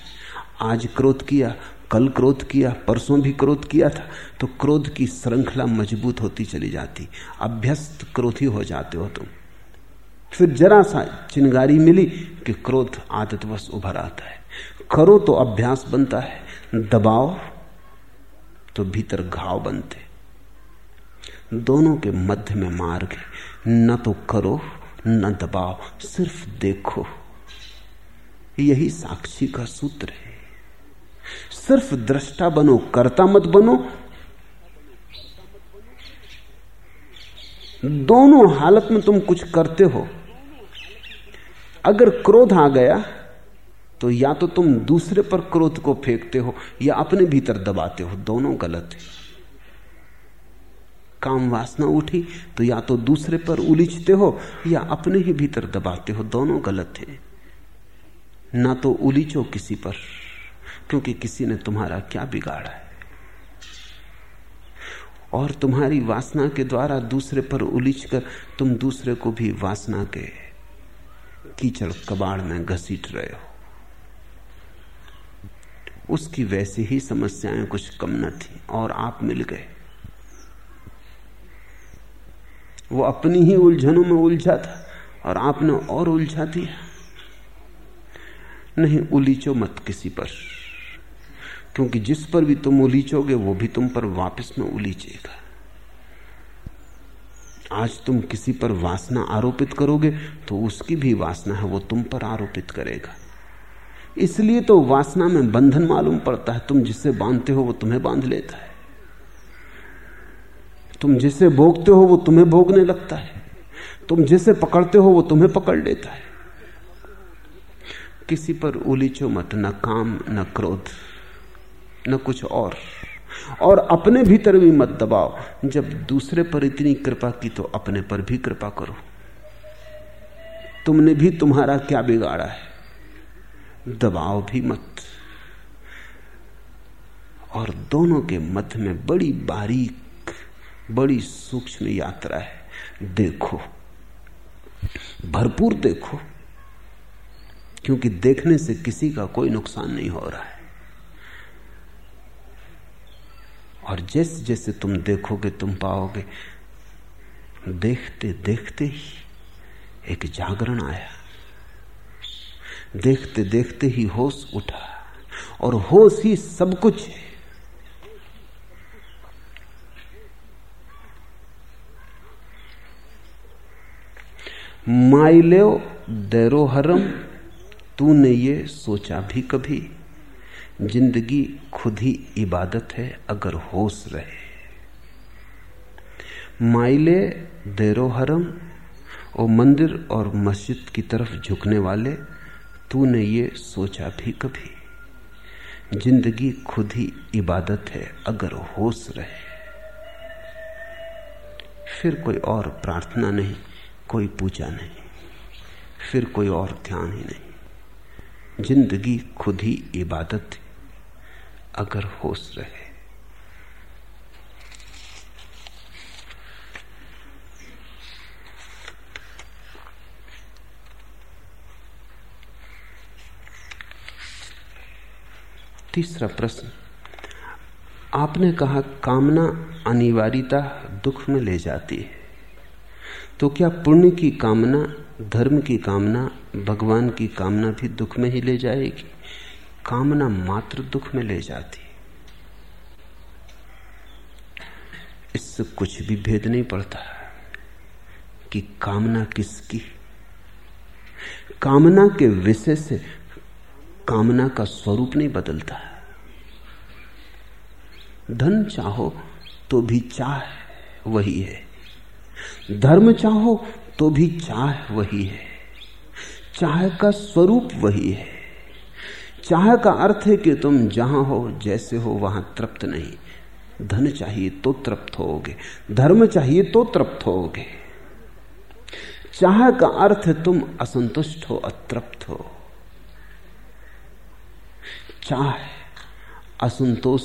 आज क्रोध किया, कल क्रोध किया, परसों भी क्रोध किया था तो क्रोध की श्रृंखला मज़बूत होती चली जाती। अभ्यस्त क्रोधी हो जाते हो तुम। फिर जरा सा चिंगारी मिली कि क्रोध आदतवश उभर आता है। करो तो अभ्यास बनता है, दबाओ तो भीतर घाव बनते दोनों के मध्य में मार्ग न तो करो, न दबाओ, सिर्फ़ देखो। यही साक्षी का सूत्र है। सिर्फ़ दृष्टा बनो, कर्ता मत बनो। दोनों हालत में तुम कुछ करते हो। अगर क्रोध आ गया तो या तो तुम दूसरे पर क्रोध को फेंकते हो, या अपने भीतर दबाते हो। दोनों गलत है। काम वासना उठी तो या तो दूसरे पर उलिझते हो, या अपने ही भीतर दबाते हो। दोनों गलत है। ना तो उलीचो किसी पर, क्योंकि किसी ने तुम्हारा क्या बिगाड़ा है? और तुम्हारी वासना के द्वारा दूसरे पर उलीच कर तुम दूसरे को भी वासना के कीचड़ कबाड़ में घसीट रहे हो। उसकी वैसी ही समस्याएँ कुछ कम न थी, और आप मिल गए। वो अपनी ही उलझनों में उलझा था, और आपने और उलझा दिया। नहीं, उलीचो मत किसी पर। क्योंकि जिस पर भी तुम उलीचोगे, वो भी तुम पर वापस में उलीचेगा। आज तुम किसी पर वासना आरोपित करोगे तो उसकी भी वासना है, वो तुम पर आरोपित करेगा। इसलिए तो वासना में बंधन मालूम पड़ता है। तुम जिससे बांधते हो, वो तुम्हें बाँध लेता है। तुम जिसे भोगते हो, वो तुम्हें भोगने लगता है। तुम जिसे पकड़ते हो, वो तुम्हें पकड़ लेता है। किसी पर उलीचो मत, न काम, न क्रोध, न कुछ और। और अपने भीतर भी मत दबाओ। जब दूसरे पर इतनी कृपा की तो अपने पर भी कृपा करो। तुमने भी तुम्हारा क्या बिगाड़ा है? दबाओ भी मत। और दोनों के मध्य में बड़ी बारीक, बड़ी सूक्ष्म यात्रा है। देखो, भरपूर देखो। क्योंकि देखने से किसी का कोई नुकसान नहीं हो रहा है। और जैसे जैसे तुम देखोगे, तुम पाओगे, देखते देखते ही एक जागरण आया। देखते देखते ही होश उठा और होश ही सब कुछ है। माइलेव देरोहरम तूने ये सोचा भी कभी? ज़िंदगी खुद ही इबादत है, अगर होश रहे। माइले देरोहरम और मंदिर और मस्जिद की तरफ़ झुकने वाले, तूने ये सोचा भी कभी? ज़िंदगी खुद ही इबादत है, अगर होश रहे। फिर कोई और प्रार्थना नहीं, कोई पूजा नहीं, फिर कोई और ध्यान ही नहीं। ज़िंदगी खुद ही इबादत है, अगर होश रहे। तीसरा प्रश्न, आपने कहा कामना अनिवार्यता दुख में ले जाती है तो क्या पुण्य की कामना धर्म की कामना भगवान की कामना भी दुख में ही ले जाएगी। कामना मात्र दुख में ले जाती। इससे कुछ भी भेद नहीं पड़ता कि कामना किसकी। कामना के विषय से कामना का स्वरूप नहीं बदलता। धन चाहो तो भी चाह वही है। धर्म चाहो तो भी चाह वही है। चाह का स्वरूप वही है। चाह का अर्थ है कि तुम जहाँ हो, जैसे हो, वहाँ तृप्त नहीं। धन चाहिए तो तृप्त होगे, धर्म चाहिए तो तृप्त होगे। चाह का अर्थ है तुम असंतुष्ट हो, अतृप्त हो। चाह असंतोष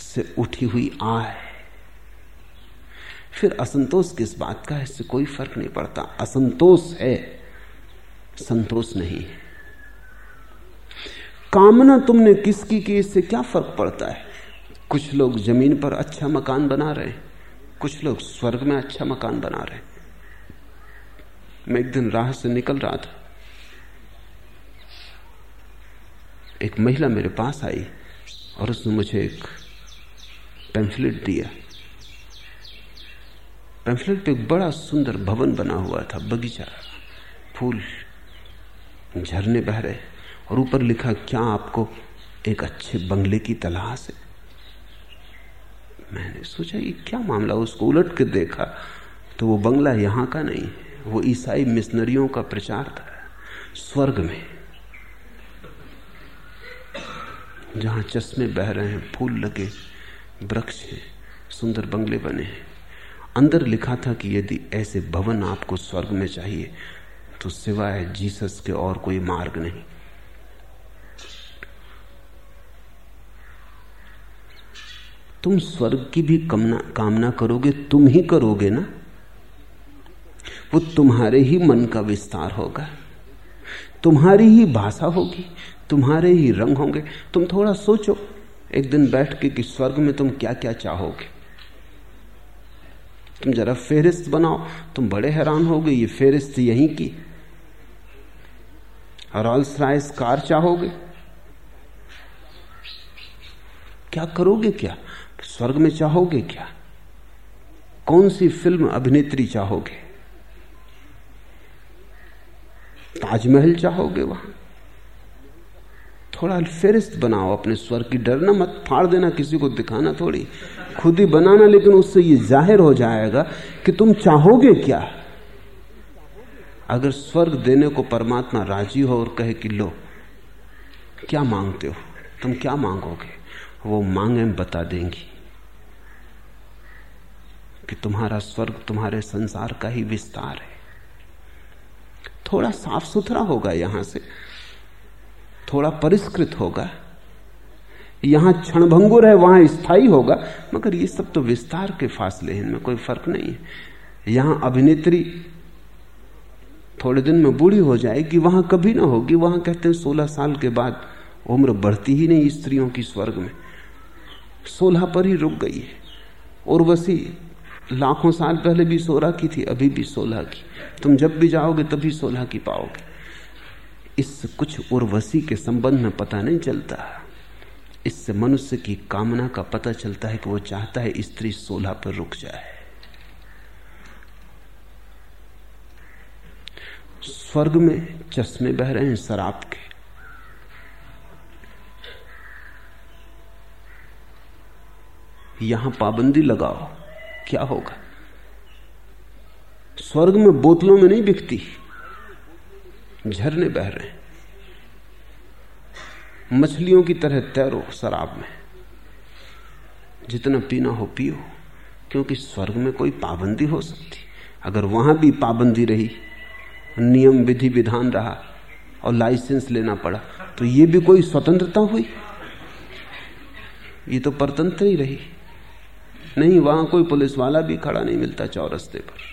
से उठी हुई आह फिर असंतोष किस बात का है? इससे कोई फ़र्क नहीं पड़ता। असंतोष है, संतोष नहीं है। कामना तुमने किसकी की? इससे क्या फ़र्क पड़ता है? कुछ लोग ज़मीन पर अच्छा मकान बना रहे हैं, कुछ लोग स्वर्ग में अच्छा मकान बना रहे हैं। मैं एक दिन राह से निकल रहा था। एक महिला मेरे पास आई और उसने मुझे एक पेम्फलेट दिया। पेम्फलेट पे एक बड़ा सुंदर भवन बना हुआ था, बगीचा। फूल झरने बह रहे और ऊपर लिखा, क्या आपको एक अच्छे बंगले की तलाश है? मैंने सोचा, ये क्या मामला उसको उलट के देखा तो वो बंगला यहाँ का नहीं है, वो ईसाई मिशनरियों का प्रचार था स्वर्ग में। जहाँ चश्मे बह रहे हैं, फूल लगे, वृक्ष हैं, सुंदर बंगले बने हैं। अंदर लिखा था कि यदि ऐसे भवन आपको स्वर्ग में चाहिए तो सिवाय जीसस के और कोई मार्ग नहीं। तुम स्वर्ग की भी कामना कामना करोगे, तुम ही करोगे ना? वो तुम्हारे ही मन का विस्तार होगा। तुम्हारी ही भाषा होगी, तुम्हारे ही रंग होंगे। तुम थोड़ा सोचो, एक दिन बैठ के कि स्वर्ग में तुम क्या क्या चाहोगे? तुम जरा फेरिस्त बनाओ। तुम बड़े हैरान होगे ये फेरिस्त यहीं की। रॉल्स राइस कार चाहोगे? क्या करोगे क्या? स्वर्ग में चाहोगे क्या? कौन सी फ़िल्म अभिनेत्री चाहोगे? ताजमहल चाहोगे वहाँ? थोड़ा फेरिस्त बनाओ, अपने स्वर की डरना मत फाड़ देना, किसी को दिखाना थोड़ी। खुद ही बनाना, लेकिन उससे ये ज़ाहिर हो जाएगा कि तुम चाहोगे क्या? अगर स्वर्ग देने को परमात्मा राज़ी हो और कहे कि लो, क्या मांगते हो? तुम क्या मांगोगे? वो मांगे बता देंगी कि तुम्हारा स्वर्ग तुम्हारे संसार का ही विस्तार है। थोड़ा साफ़ सुथरा होगा यहाँ से, थोड़ा परिष्कृत होगा। यहाँ क्षणभंगुर है, वहाँ स्थायी होगा। मगर ये सब तो विस्तार के फासले हैं, इनमें कोई फ़र्क नहीं है। यहाँ अभिनेत्री थोड़े दिन में बूढ़ी हो जाएगी, वहाँ कभी ना होगी। वहाँ कहते हैं सोलह साल के बाद उम्र बढ़ती ही नहीं स्त्रियों की स्वर्ग में। सोलह पर ही रुक गई है। उर्वशी लाखों साल पहले भी सोलह की थी, अभी भी सोलह की। तुम जब भी जाओगे, तभी सोलह की पाओगे। इस कुछ उर्वशी के संबंध में पता नहीं चलता। इससे मनुष्य की कामना का पता चलता है कि वो चाहता है स्त्री सोलह पर रुक जाए। स्वर्ग में चश्मे बह रहे हैं शराब के। यहाँ पाबंदी लगाओ, क्या होगा? स्वर्ग में बोतलों में नहीं बिकती, झरने बह रहे हैं। मछलियों की तरह तैरो शराब में। जितना पीना हो पियो, क्योंकि स्वर्ग में कोई पाबंदी हो सकती। अगर वहाँ भी पाबंदी रही, नियम, विधि, विधान रहा और लाइसेंस लेना पड़ा तो ये भी कोई स्वतंत्रता हुई? ये तो परतंत्र ही रही। नहीं, वहाँ कोई पुलिस वाला भी खड़ा नहीं मिलता चौरस्ते पर।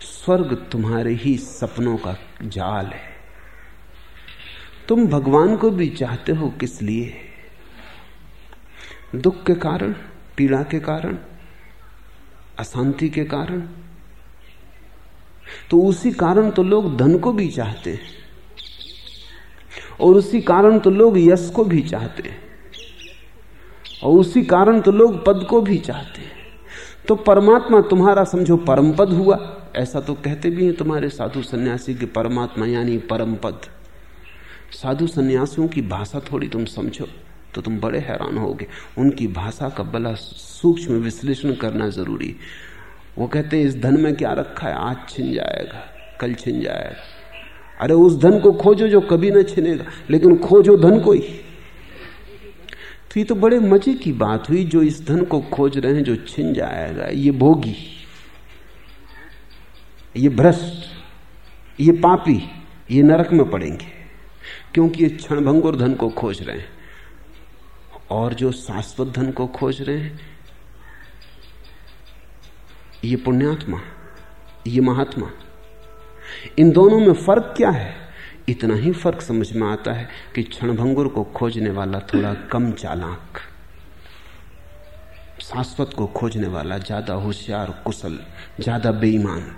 स्वर्ग तुम्हारे ही सपनों का जाल है। तुम भगवान को भी चाहते हो किस लिए? दुख के कारण, पीड़ा के कारण, अशांति के कारण? तो उसी कारण तो लोग धन को भी चाहते हैं। और उसी कारण तो लोग यश को भी चाहते हैं। और उसी कारण तो लोग पद को भी चाहते हैं। तो परमात्मा तुम्हारा समझो परम पद हुआ। ऐसा तो कहते भी हैं तुम्हारे साधु सन्यासी के परमात्मा यानी परम पद साधु सन्यासियों की भाषा थोड़ी तुम समझो तो तुम बड़े हैरान होगे। उनकी भाषा का बड़ा सूक्ष्म विश्लेषण करना ज़रूरी। वो कहते इस धन में क्या रखा है? आज छिन जाएगा, कल छिन जाएगा। अरे उस धन को खोजो जो कभी ना छिनेगा, लेकिन खोजो धन को ही। तो ये तो बड़े मज़े की बात हुई, जो इस धन को खोज रहे हैं, जो छिन जाएगा, ये भोगी, ये भ्रष्ट, ये पापी, ये नरक में पड़ेंगे। क्योंकि ये क्षणभंगुर धन को खोज रहे हैं। और जो शाश्वत धन को खोज रहे हैं, ये पुण्यात्मा, ये महात्मा, इन दोनों में फ़र्क क्या है? इतना ही फ़र्क समझ में आता है कि क्षणभंगुर को खोजने वाला थोड़ा कम चालाक, शाश्वत को खोजने वाला ज़्यादा होशियार, कुशल, ज़्यादा बेईमान।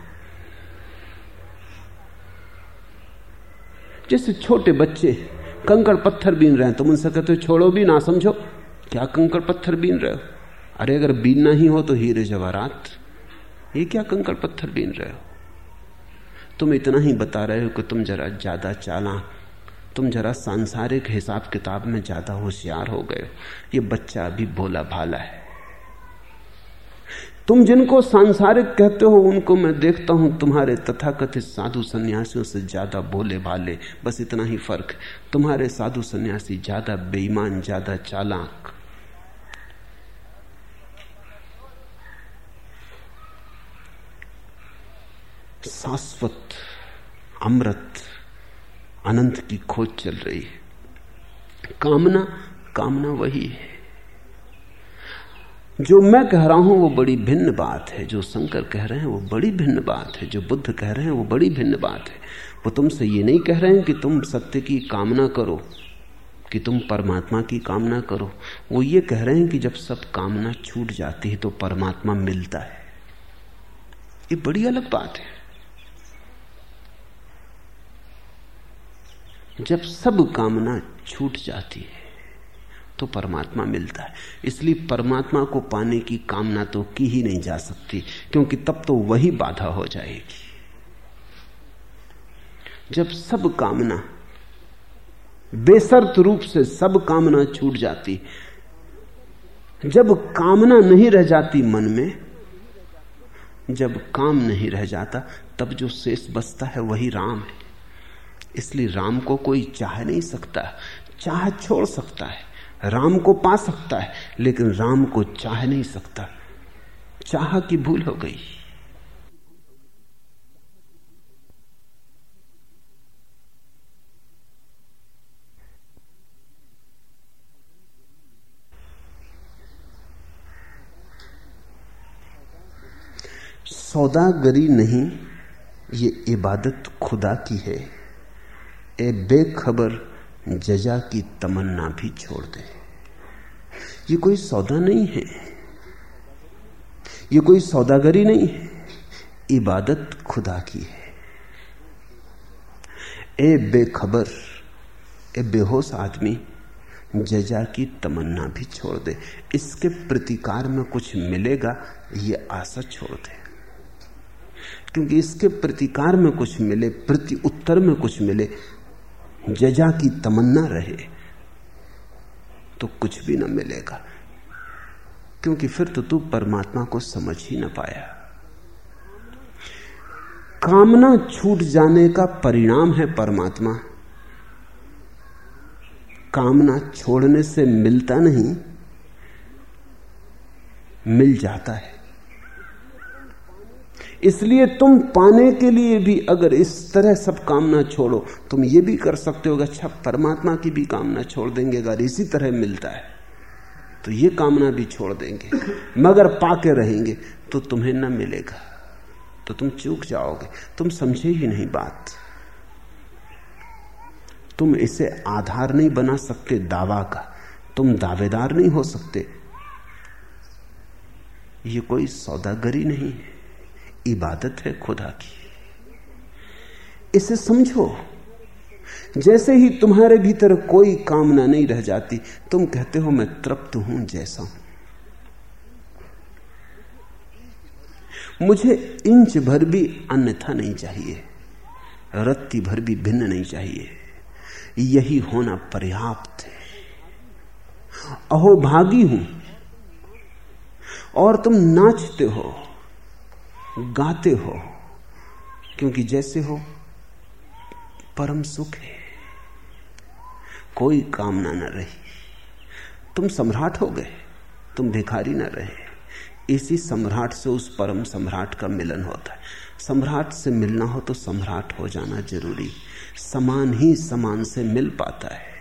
जैसे छोटे बच्चे कंकड़ पत्थर बीन रहे हैं, तुम उनसे कहते हो, छोड़ो भी ना समझो? क्या कंकड़ पत्थर बीन रहे हो? अरे, अगर बीनना ही हो तो हीरे जवाहरात। ये क्या कंकड़ पत्थर बीन रहे हो? तुम इतना ही बता रहे हो कि तुम जरा ज़्यादा चाला तुम जरा सांसारिक हिसाब किताब में ज़्यादा होशियार हो गए हो। ये बच्चा अभी भोला भाला है। तुम जिनको सांसारिक कहते हो, उनको मैं देखता हूँ तुम्हारे तथाकथित साधु सन्यासियों से ज़्यादा भोले भाले। बस इतना ही फ़र्क। तुम्हारे साधु सन्यासी ज़्यादा बेईमान, ज़्यादा चालाक। शाश्वत, अमृत, अनंत की खोज चल रही है। कामना कामना वही है। जो मैं कह रहा हूँ, वो बड़ी भिन्न बात है। जो शंकर कह रहे हैं, वो बड़ी भिन्न बात है। जो बुद्ध कह रहे हैं, वो बड़ी भिन्न बात है। वो तुमसे ये नहीं कह रहे हैं कि तुम सत्य की कामना करो, कि तुम परमात्मा की कामना करो। वो ये कह रहे हैं कि जब सब कामना छूट जाती है तो परमात्मा मिलता है। ये बड़ी अलग बात है। जब सब कामना छूट जाती है तो परमात्मा मिलता है। इसलिए परमात्मा को पाने की कामना तो की ही नहीं जा सकती, क्योंकि तब तो वही बाधा हो जाएगी। जब सब कामना, बेसर्त रूप से सब कामना छूट जाती, जब कामना नहीं रह जाती मन में, जब काम नहीं रह जाता, तब जो शेष बचता है वही राम है। इसलिए राम को कोई चाह नहीं सकता, चाह छोड़ सकता है। राम को पा सकता है, लेकिन राम को चाह नहीं सकता। चाह की भूल हो गई। सौदागरी नहीं, ये इबादत खुदा की है। ए बेखबर जजा की तमन्ना भी छोड़ दे। ये कोई सौदा नहीं है। ये कोई सौदागरी नहीं है। इबादत खुदा की है। ए बेखबर, ए बेहोश आदमी, जजा की तमन्ना भी छोड़ दे। इसके प्रतिकार में कुछ मिलेगा, ये आशा छोड़ दे। क्योंकि इसके प्रतिकार में कुछ मिले, प्रति उत्तर में कुछ मिले जजा की तमन्ना रहे तो कुछ भी न मिलेगा। क्योंकि फिर तो तू परमात्मा को समझ ही न पाया। कामना छूट जाने का परिणाम है परमात्मा। कामना छोड़ने से मिलता नहीं, मिल जाता है। इसलिए तुम पाने के लिए भी अगर इस तरह सब कामना छोड़ो, तुम ये भी कर सकते हो अच्छा परमात्मा की भी कामना छोड़ देंगे, अगर इसी तरह मिलता है तो ये कामना भी छोड़ देंगे। मगर पाके रहेंगे तो तुम्हें न मिलेगा। तो तुम चूक जाओगे। तुम समझे ही नहीं बात। तुम इसे आधार नहीं बना सकते दावा का। तुम दावेदार नहीं हो सकते। ये कोई सौदागरी नहीं है। इबादत है खुदा की। इसे समझो। जैसे ही तुम्हारे भीतर कोई कामना नहीं रह जाती, तुम कहते हो, मैं तृप्त हूँ जैसा हूँ। मुझे इंच भर भी अन्यथा नहीं चाहिए। रत्ती भर भी भिन्न नहीं चाहिए। यही होना पर्याप्त है। अहो, भागी हूँ। और तुम नाचते हो। गाते हो, क्योंकि जैसे हो, परम सुख है। कोई कामना न रही। तुम सम्राट हो गए, तुम भिखारी न रहे। इसी सम्राट से उस परम सम्राट का मिलन होता है। सम्राट से मिलना हो तो सम्राट हो जाना ज़रूरी। समान ही समान से मिल पाता है।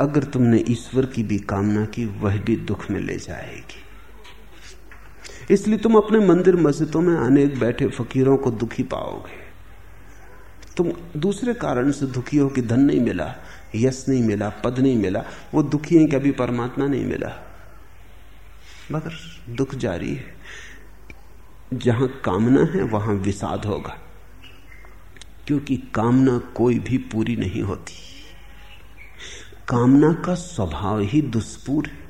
अगर तुमने ईश्वर की भी कामना की, वह भी दुख में ले जाएगी। इसलिए तुम अपने मंदिर मस्जिदों में अनेक बैठे फकीरों को दुखी पाओगे। तुम दूसरे कारण से दुखी हो कि धन नहीं मिला, यश नहीं मिला, पद नहीं मिला, वो दुखी है कि अभी परमात्मा नहीं मिला। मगर दुख जारी है। जहाँ कामना है, वहाँ विषाद होगा। क्योंकि कामना कोई भी पूरी नहीं होती। कामना का स्वभाव ही दुष्पूर है।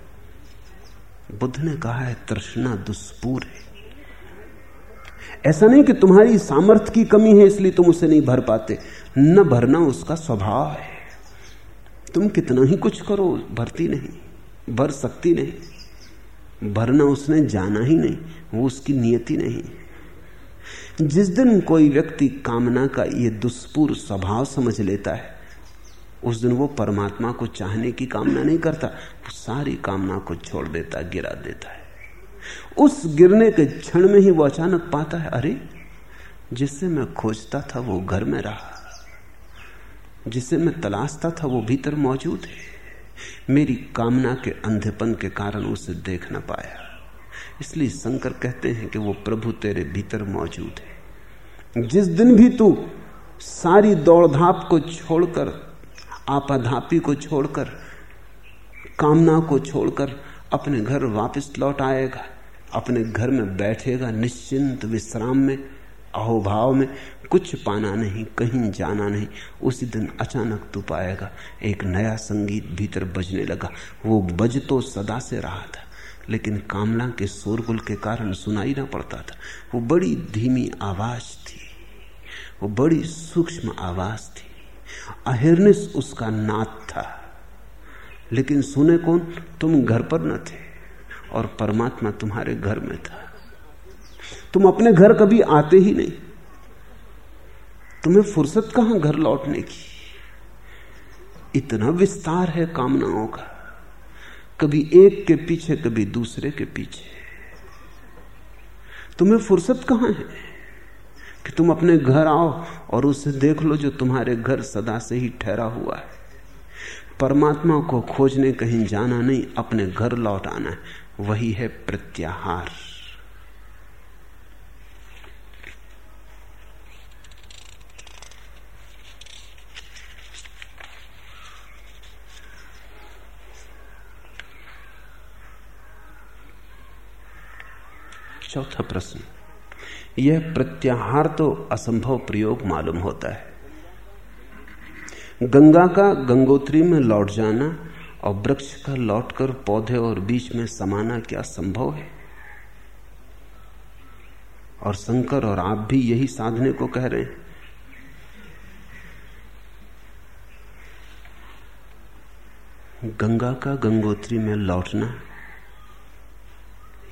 बुद्ध ने कहा है, तृष्णा दुष्पूर है। ऐसा नहीं कि तुम्हारी सामर्थ्य की कमी है, इसलिए तुम उसे नहीं भर पाते। न भरना उसका स्वभाव है। तुम कितना ही कुछ करो, भरती नहीं, भर सकती नहीं। भरना उसने जाना ही नहीं, वो उसकी नियति नहीं। जिस दिन कोई व्यक्ति कामना का ये दुष्पूर स्वभाव समझ लेता है उस दिन वो परमात्मा को चाहने की कामना नहीं करता, वो सारी कामना को छोड़ देता, गिरा देता है। उस गिरने के क्षण में ही वो अचानक पाता है, अरे, जिससे मैं खोजता था वो घर में रहा जिसे मैं तलाशता था वो भीतर मौजूद है। मेरी कामना के अंधेपन के कारण उसे देख ना पाया। इसलिए शंकर कहते हैं कि वो प्रभु तेरे भीतर मौजूद है। जिस दिन भी तू सारी दौड़धाप को छोड़कर आपाधापी को छोड़कर, कामना को छोड़कर अपने घर वापस लौट आएगा, अपने घर में बैठेगा, निश्चिंत विश्राम में, अहोभाव में, कुछ पाना नहीं, कहीं जाना नहीं। उसी दिन अचानक तू पाएगा एक नया संगीत भीतर बजने लगा। वो बज तो सदा से रहा था, लेकिन कामना के शोरगुल के कारण सुनाई ना पड़ता था। वो बड़ी धीमी आवाज़ थी, वो बड़ी सूक्ष्म आवाज़ थी। अहिर्निस उसका नाथ था। लेकिन सुने कौन? तुम घर पर न थे और परमात्मा तुम्हारे घर में था। तुम अपने घर कभी आते ही नहीं। तुम्हें फुर्सत कहाँ घर लौटने की? इतना विस्तार है कामनाओं का। कभी एक के पीछे, कभी दूसरे के पीछे। तुम्हें फुर्सत कहाँ है? कि तुम अपने घर आओ और उसे देख लो जो तुम्हारे घर सदा से ही ठहरा हुआ है। परमात्मा को खोजने कहीं जाना नहीं, अपने घर लौट आना है। वही है प्रत्याहार। चौथा प्रश्न। यह प्रत्याहार तो असंभव प्रयोग मालूम होता है। गंगा का गंगोत्री में लौट जाना और वृक्ष का लौटकर पौधे और बीच में समाना क्या संभव है? और शंकर और आप भी यही साधने को कह रहे हैं। गंगा का गंगोत्री में लौटना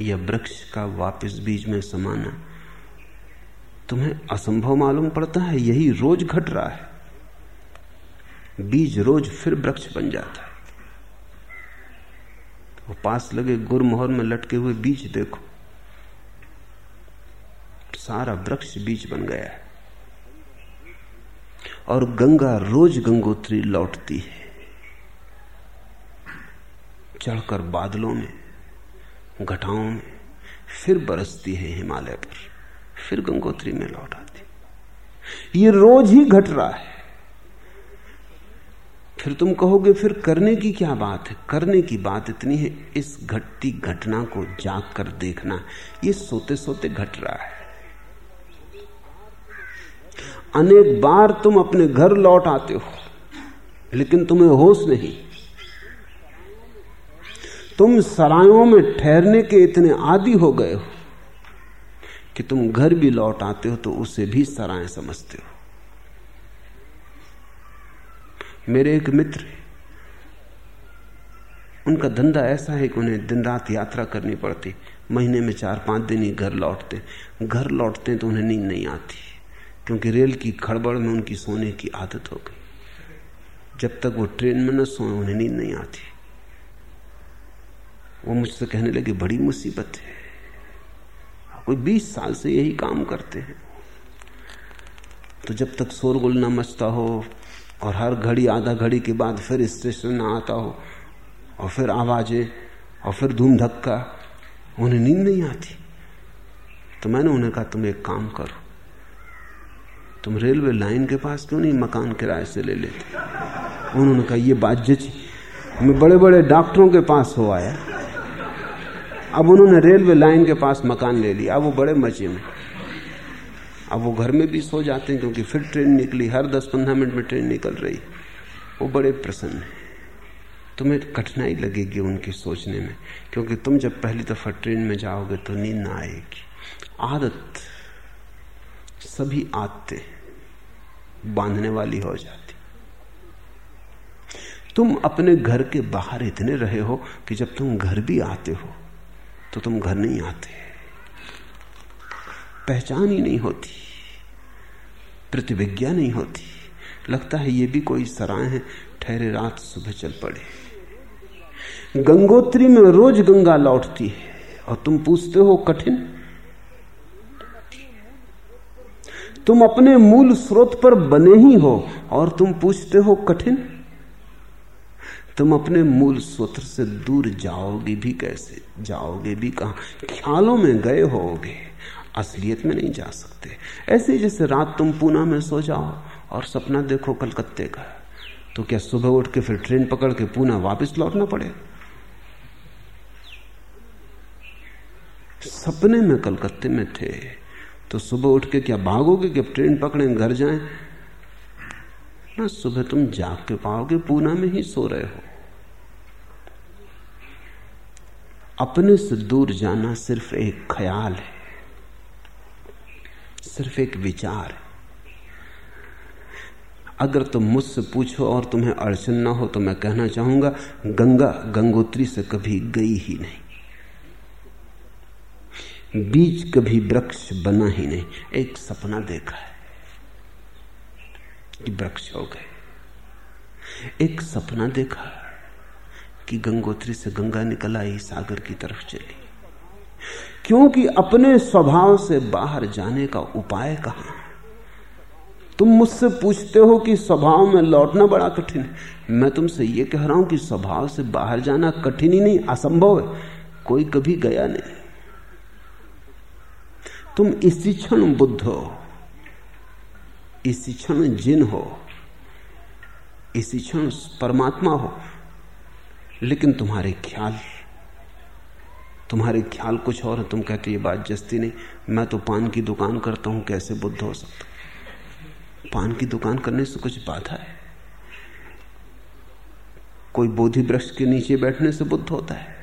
या वृक्ष का वापस बीज में समाना तुम्हें असंभव मालूम पड़ता है, यही रोज घट रहा है। बीज रोज फिर वृक्ष बन जाता है। वो पास लगे गुरमोहर में लटके हुए बीज देखो। सारा वृक्ष बीज बन गया है। और गंगा रोज गंगोत्री लौटती है। चढ़कर बादलों में, घटाओं में, फिर बरसती है हिमालय पर। फिर गंगोत्री में लौट आती। ये रोज ही घट रहा है। फिर तुम कहोगे, फिर करने की क्या बात है? करने की बात इतनी है, इस घटती घटना को जाग कर देखना, ये सोते सोते घट रहा है। अनेक बार तुम अपने घर लौट आते हो, लेकिन तुम्हें होश नहीं। तुम सरायों में ठहरने के इतने आदि हो गए हो। कि तुम घर भी लौट आते हो तो उसे भी सराय समझते हो। मेरे एक मित्र उनका धंधा ऐसा है कि उन्हें दिन रात यात्रा करनी पड़ती, महीने में चार पाँच दिन ही घर लौटते घर लौटते तो उन्हें नींद नहीं आती, क्योंकि रेल की खड़बड़ में उनकी सोने की आदत हो गई। जब तक वो ट्रेन में न सोए, उन्हें नींद नहीं आती। वो मुझसे कहने लगे, बड़ी मुसीबत है। कोई बीस साल से यही काम करते हैं। तो जब तक शोरगुल ना मचता हो और हर घड़ी, आधा घड़ी के बाद फिर स्टेशन ना आता हो और फिर आवाज़ें और फिर धूम धक्का उन्हें नींद नहीं आती। तो मैंने उन्हें कहा, तुम एक काम करो। तुम रेलवे लाइन के पास क्यों नहीं मकान किराए से ले लेते? उन्होंने कहा, ये बात जची मैं बड़े बड़े डॉक्टरों के पास हो आया। अब उन्होंने रेलवे लाइन के पास मकान ले लिया। अब वो बड़े मज़े में। अब वो घर में भी सो जाते हैं क्योंकि फिर ट्रेन निकली। हर दस पंद्रह मिनट में ट्रेन निकल रही। वो बड़े प्रसन्न है। तुम्हें कठिनाई लगेगी उनकी सोचने में। क्योंकि तुम जब पहली दफ़ा ट्रेन में जाओगे तो नींद ना आएगी। आदत सभी आदतें बांधने वाली हो जाती। तुम अपने घर के बाहर इतने रहे हो कि जब तुम घर भी आते हो तो तुम घर नहीं आते। पहचान ही नहीं होती। प्रतिविज्ञा नहीं होती। लगता है ये भी कोई सराय है, ठहरे रात सुबह चल पड़े। गंगोत्री में रोज गंगा लौटती है, और तुम पूछते हो कठिन? तुम अपने मूल स्रोत पर बने ही हो, और तुम पूछते हो कठिन? तुम अपने मूल सूत्र से दूर जाओगे भी कैसे? जाओगे भी कहा? ख्यालों में गए होगे। असलियत में नहीं जा सकते। ऐसे जैसे रात तुम पूना में सो जाओ और सपना देखो कलकत्ते का। तो क्या सुबह उठ के फिर ट्रेन पकड़ के पूना वापस लौटना पड़े? सपने में कलकत्ते में थे। तो सुबह उठ के क्या भागोगे कि ट्रेन पकड़े घर जाएँ? ना सुबह तुम जाग के पाओगे, पूना में ही सो रहे हो। अपने से दूर जाना सिर्फ़ एक ख्याल है, सिर्फ़ एक विचार है। अगर तुम मुझसे पूछो और तुम्हें अड़चन ना हो तो मैं कहना चाहूँगा, गंगा गंगोत्री से कभी गई ही नहीं। बीज कभी वृक्ष बना ही नहीं, एक सपना देखा है। कि वृक्ष हो गए। एक सपना देखा कि गंगोत्री से गंगा निकल आई, सागर की तरफ़ चली। क्योंकि अपने स्वभाव से बाहर जाने का उपाय कहा तुम मुझसे पूछते हो कि स्वभाव में लौटना बड़ा कठिन है। मैं तुमसे यह कह रहा हूँ कि स्वभाव से बाहर जाना कठिन ही नहीं, असंभव है। कोई कभी गया नहीं। तुम इसी क्षण बुद्ध हो। इसी क्षण जिन हो, इसी क्षण परमात्मा हो, लेकिन तुम्हारे ख्याल तुम्हारे ख्याल कुछ और है। तुम कहते ये बात जस्ती नहीं, मैं तो पान की दुकान करता हूँ, कैसे बुद्ध हो सकता पान की दुकान करने से कुछ बाधा है। कोई बोधि वृक्ष के नीचे बैठने से बुद्ध होता है।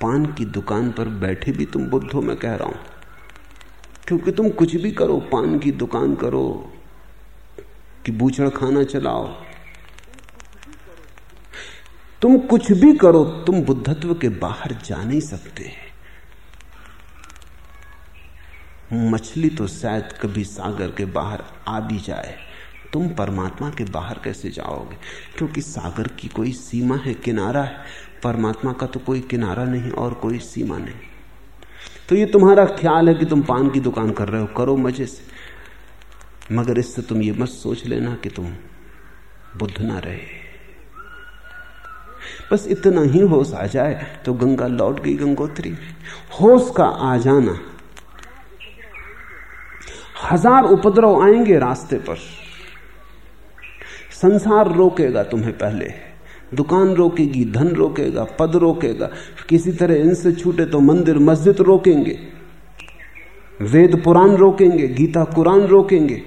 पान की दुकान पर बैठे भी तुम बुद्ध हो, मैं कह रहा हूँ। क्योंकि तुम कुछ भी करो, पान की दुकान करो, कि बूचड़ खाना चलाओ। तुम कुछ भी करो, तुम बुद्धत्व के बाहर जा नहीं सकते। मछली तो शायद कभी सागर के बाहर आ भी जाए। तुम परमात्मा के बाहर कैसे जाओगे? क्योंकि सागर की कोई सीमा है, किनारा है। परमात्मा का तो कोई किनारा नहीं और कोई सीमा नहीं। तो ये तुम्हारा ख्याल है कि तुम पान की दुकान कर रहे हो, करो मज़े से मगर इससे तुम ये मत सोच लेना कि तुम बुद्ध ना रहे। बस इतना ही होश आ जाए तो गंगा लौट गई गंगोत्री। होश का आ जाना। हज़ार उपद्रव आएँगे रास्ते पर। संसार रोकेगा तुम्हें पहले। दुकान रोकेगी, धन रोकेगा, पद रोकेगा। किसी तरह इनसे छूटे तो मंदिर, मस्जिद रोकेंगे। वेद पुराण रोकेंगे, गीता कुरान रोकेंगे।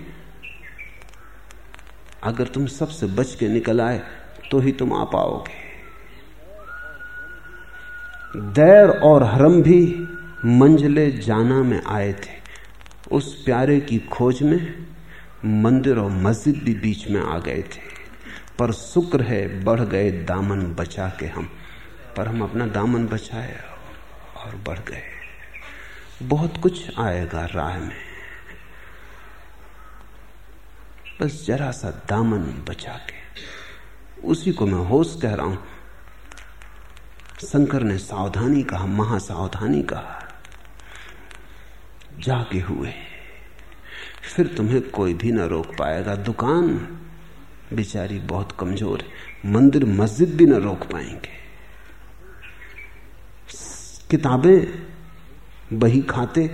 अगर तुम सबसे बच के निकल आए तो ही तुम आ पाओगे। दैर और हरम भी मंजले जाना में आए थे। उस प्यारे की खोज में मंदिर और मस्जिद भी बीच में आ गए थे। पर शुक्र है, बढ़ गए दामन बचा के हम। पर हम अपना दामन बचाए और बढ़ गए। बहुत कुछ आएगा राह में। बस जरा सा दामन बचा के। उसी को मैं होश कह रहा हूँ। शंकर ने सावधानी कहा, महासावधानी कहा। जागे हुए। फिर तुम्हें कोई भी ना रोक पाएगा। दुकान बेचारी बहुत कमज़ोर है। मंदिर, मस्जिद भी ना रोक पाएँगे। किताबें, बही खाते,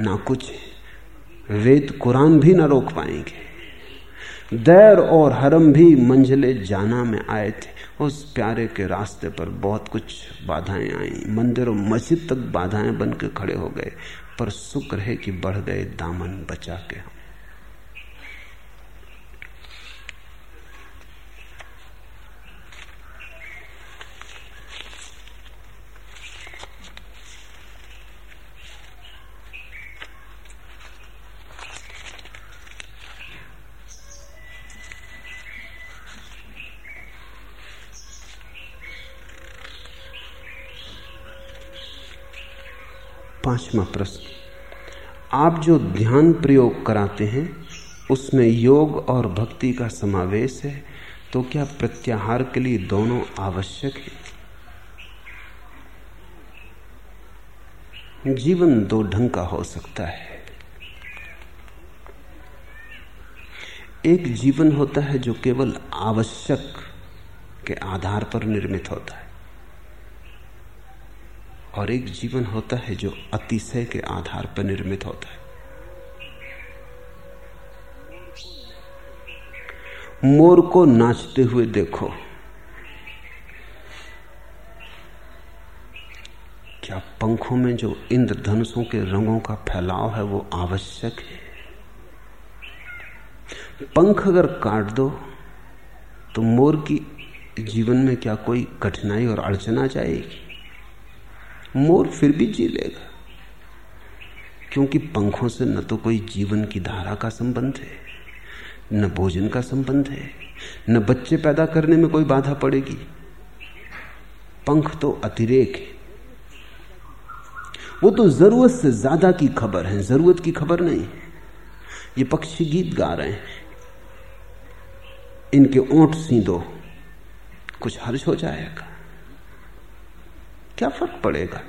ना कुछ वेद कुरान भी ना रोक पाएँगे। दैर और हरम भी मंजिले जाना में आए थे। उस प्यारे के रास्ते पर बहुत कुछ बाधाएँ आई। मंदिर और मस्जिद तक बाधाएँ बन के खड़े हो गए। पर शुक्र है कि बढ़ गए दामन बचा के हम। पांचवा प्रश्न। आप जो ध्यान प्रयोग कराते हैं, उसमें योग और भक्ति का समावेश है तो क्या प्रत्याहार के लिए दोनों आवश्यक है? जीवन दो ढंग का हो सकता है। एक जीवन होता है जो केवल आवश्यक के आधार पर निर्मित होता है। और एक जीवन होता है जो अतिशय के आधार पर निर्मित होता है। मोर को नाचते हुए देखो। क्या पंखों में जो इंद्रधनुषों के रंगों का फैलाव है वो आवश्यक है? पंख अगर काट दो तो मोर की जीवन में क्या कोई कठिनाई और अड़चन जाएगी? मोर फिर भी जी लेगा। क्योंकि पंखों से न तो कोई जीवन की धारा का संबंध है, न भोजन का संबंध है, न बच्चे पैदा करने में कोई बाधा पड़ेगी। पंख तो अतिरेक है। वो तो ज़रूरत से ज़्यादा की खबर है, ज़रूरत की खबर नहीं ये पक्षी गीत गा रहे हैं। इनके ओंठ सीधो कुछ हर्ष हो जाएगा। क्या फ़र्क पड़ेगा?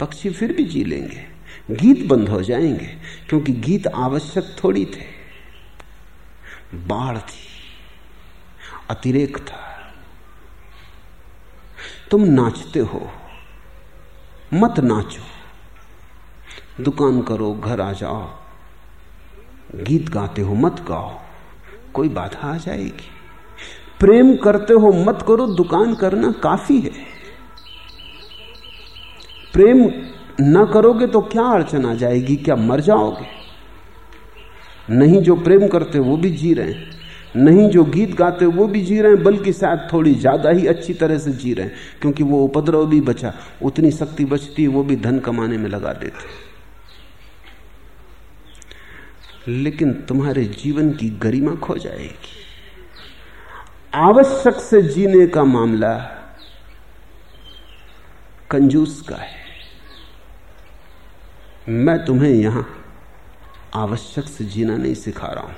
पक्षी फिर भी जी लेंगे। गीत बंद हो जाएँगे, क्योंकि गीत आवश्यक थोड़ी थे। बाढ़ थी, अतिरेक था। तुम नाचते हो, मत नाचो। दुकान करो, घर आ जाओ। गीत गाते हो, मत गाओ। कोई बाधा आ जाएगी। प्रेम करते हो, मत करो। दुकान करना काफ़ी है। प्रेम न करोगे तो क्या अड़चन आ जाएगी? क्या मर जाओगे? नहीं जो प्रेम करते वो भी जी रहे हैं। नहीं जो गीत गाते वो भी जी रहे हैं, बल्कि शायद थोड़ी ज़्यादा ही अच्छी तरह से जी रहे हैं, क्योंकि वो उपद्रव भी बचा, उतनी शक्ति बचती, वो भी धन कमाने में लगा देते लेकिन तुम्हारे जीवन की गरिमा खो जाएगी। आवश्यक से जीने का मामला कंजूस का है। मैं तुम्हें यहाँ आवश्यक से जीना नहीं सिखा रहा हूँ।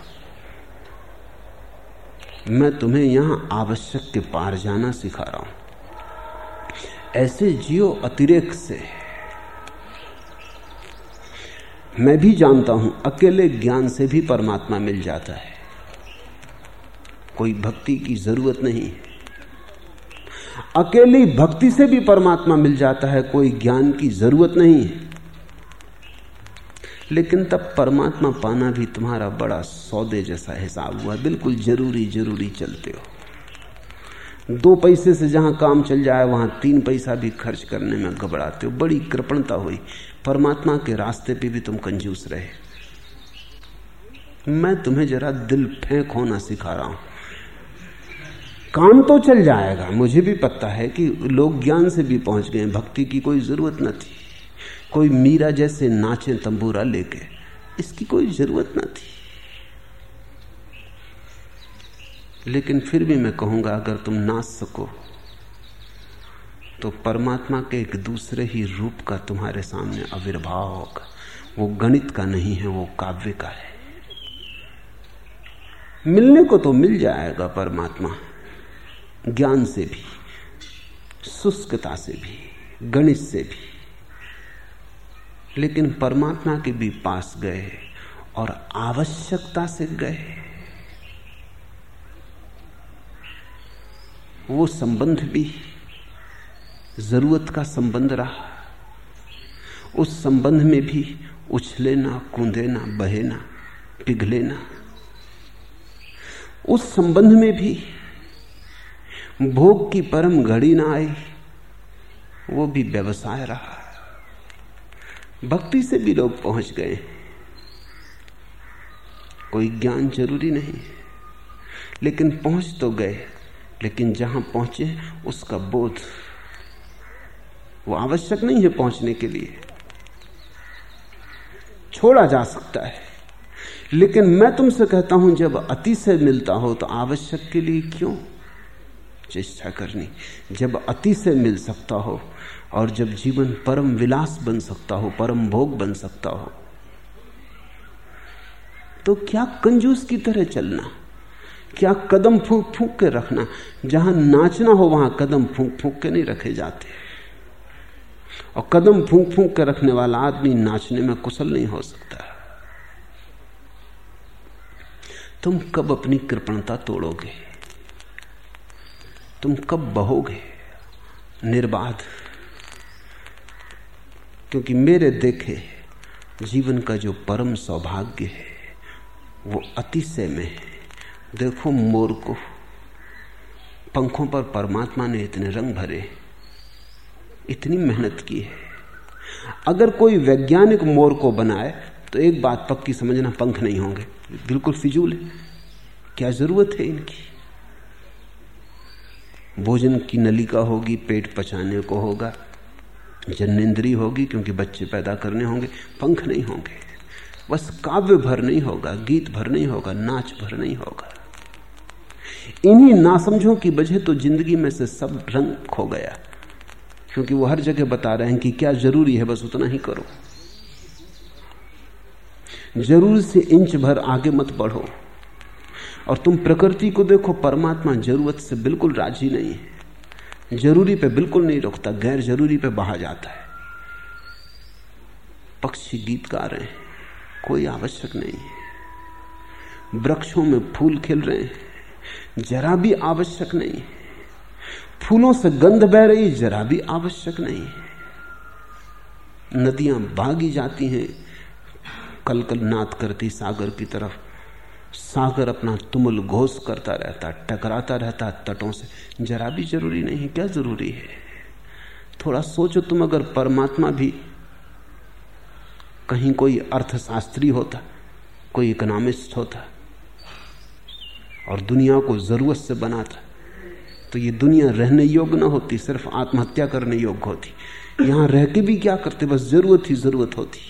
मैं तुम्हें यहाँ आवश्यक के पार जाना सिखा रहा हूँ। ऐसे जियो अतिरेक से। मैं भी जानता हूँ, अकेले ज्ञान से भी परमात्मा मिल जाता है। कोई भक्ति की ज़रूरत नहीं अकेली भक्ति से भी परमात्मा मिल जाता है, कोई ज्ञान की ज़रूरत नहीं है। लेकिन तब परमात्मा पाना भी तुम्हारा बड़ा सौदे जैसा हिसाब हुआ। बिल्कुल ज़रूरी ज़रूरी चलते हो। दो पैसे से जहाँ काम चल जाए, वहाँ तीन पैसा भी खर्च करने में घबराते हो। बड़ी कृपणता हुई। परमात्मा के रास्ते पे भी तुम कंजूस रहे। मैं तुम्हें जरा दिल फेंक होना सिखा रहा हूँ। काम तो चल जाएगा। मुझे भी पता है कि लोग ज्ञान से भी पहुँच गए भक्ति की कोई ज़रूरत न थी। कोई मीरा जैसे नाचे तंबूरा लेके, इसकी कोई ज़रूरत ना थी। लेकिन फिर भी मैं कहूँगा, अगर तुम नाच सको तो परमात्मा के एक दूसरे ही रूप का तुम्हारे सामने आविर्भाव होगा। वो गणित का नहीं है, वो काव्य का है। मिलने को तो मिल जाएगा परमात्मा, ज्ञान से भी, शुष्कता से भी, गणित से भी। लेकिन परमात्मा के भी पास गए और आवश्यकता से गए। वो संबंध भी, ज़रूरत का संबंध रहा। उस संबंध में भी उछले ना, कूदे ना, बहे ना, पिघले उस संबंध में भी भोग की परम घड़ी ना आई, वो भी व्यवसाय रहा। भक्ति से भी लोग पहुँच गए। कोई ज्ञान ज़रूरी नहीं। लेकिन पहुँच तो गए, लेकिन जहाँ पहुँचे, उसका बोध वो आवश्यक नहीं है पहुँचने के लिए। छोड़ा जा सकता है। लेकिन मैं तुमसे कहता हूँ, जब अति से मिलता हो तो आवश्यक के लिए क्यों? चेष्टा करनी। जब अति से मिल सकता हो, और जब जीवन परम विलास बन सकता हो, परम भोग बन सकता हो तो क्या कंजूस की तरह चलना? क्या कदम फूक फूक के रखना? जहाँ नाचना हो, वहाँ कदम फूक फूक के नहीं रखे जाते। और कदम फूक फूक के रखने वाला आदमी नाचने में कुशल नहीं हो सकता। तुम कब अपनी कृपणता तोड़ोगे? तुम कब बहोगे? निर्बाध। क्योंकि मेरे देखे, जीवन का जो परम सौभाग्य है, वो अतिशय में है। देखो मोर को। पंखों पर परमात्मा ने इतने रंग भरे, इतनी मेहनत की है। अगर कोई वैज्ञानिक मोर को बनाए तो एक बात पक्की समझना पंख नहीं होंगे। बिल्कुल फिजूल है। क्या ज़रूरत है इनकी? भोजन की नलिका होगी, पेट पचाने को होगा। जन्नेन्द्री होगी, क्योंकि बच्चे पैदा करने होंगे, पंख नहीं होंगे। बस काव्य भर नहीं होगा, गीत भर नहीं होगा, नाच भर नहीं होगा। इन्हीं नासमझों की वजह तो ज़िंदगी में से सब रंग खो गया। क्योंकि वो हर जगह बता रहे हैं कि क्या ज़रूरी है, बस उतना ही करो। ज़रूर से इंच भर आगे मत बढ़ो। और तुम प्रकृति को देखो, परमात्मा ज़रूरत से बिल्कुल राज़ी नहीं है। ज़रूरी पे बिल्कुल नहीं रुकता, गैर ज़रूरी पे बहा जाता है। पक्षी गीत गा रहे हैं, कोई आवश्यक नहीं है। वृक्षों में फूल खिल रहे हैं, जरा भी आवश्यक नहीं फूलों से गंध बह रही, जरा भी आवश्यक नहीं नदियाँ भागी जाती हैं कल कल नात करती सागर की तरफ़। सागर अपना तुमुल घोष करता रहता, टकराता रहता तटों से। जरा भी ज़रूरी नहीं, क्या ज़रूरी है? थोड़ा सोचो तुम अगर परमात्मा भी कहीं कोई अर्थशास्त्री होता, कोई इकोनॉमिस्ट होता, और दुनिया को ज़रूरत से बनाता तो ये दुनिया रहने योग्य ना होती, सिर्फ़ आत्महत्या करने योग्य होती। यहाँ रह के भी क्या करते, बस ज़रूरत ही ज़रूरत होती।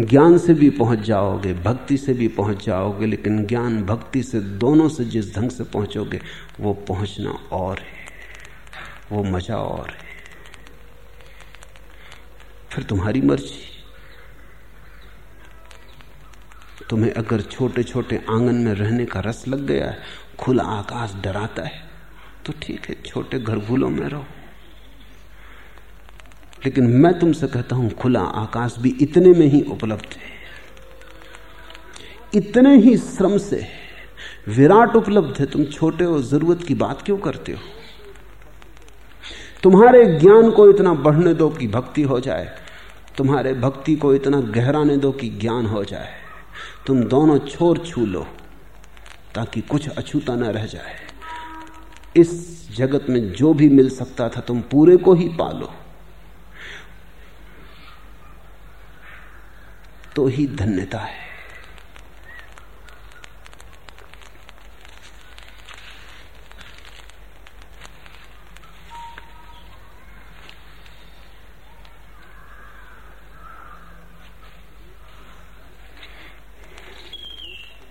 ज्ञान से भी पहुँच जाओगे, भक्ति से भी पहुँच जाओगे, लेकिन ज्ञान भक्ति से दोनों से जिस ढंग से पहुंचोगे, वो पहुँचना और है। वो मज़ा और है। फिर तुम्हारी मर्ज़ी। तुम्हें अगर छोटे छोटे आँगन में रहने का रस लग गया है, खुला आकाश डराता है तो ठीक है, छोटे घरगुलों में रहो। लेकिन मैं तुमसे कहता हूँ, खुला आकाश भी इतने में ही उपलब्ध है। इतने ही श्रम से विराट उपलब्ध है। तुम छोटे और ज़रूरत की बात क्यों करते हो? तुम्हारे ज्ञान को इतना बढ़ने दो कि भक्ति हो जाए। तुम्हारे भक्ति को इतना गहराने दो कि ज्ञान हो जाए। तुम दोनों छोर छू लो, ताकि कुछ अछूता न रह जाए। इस जगत में जो भी मिल सकता था, तुम पूरे को ही पालो। तो ही धन्यता है।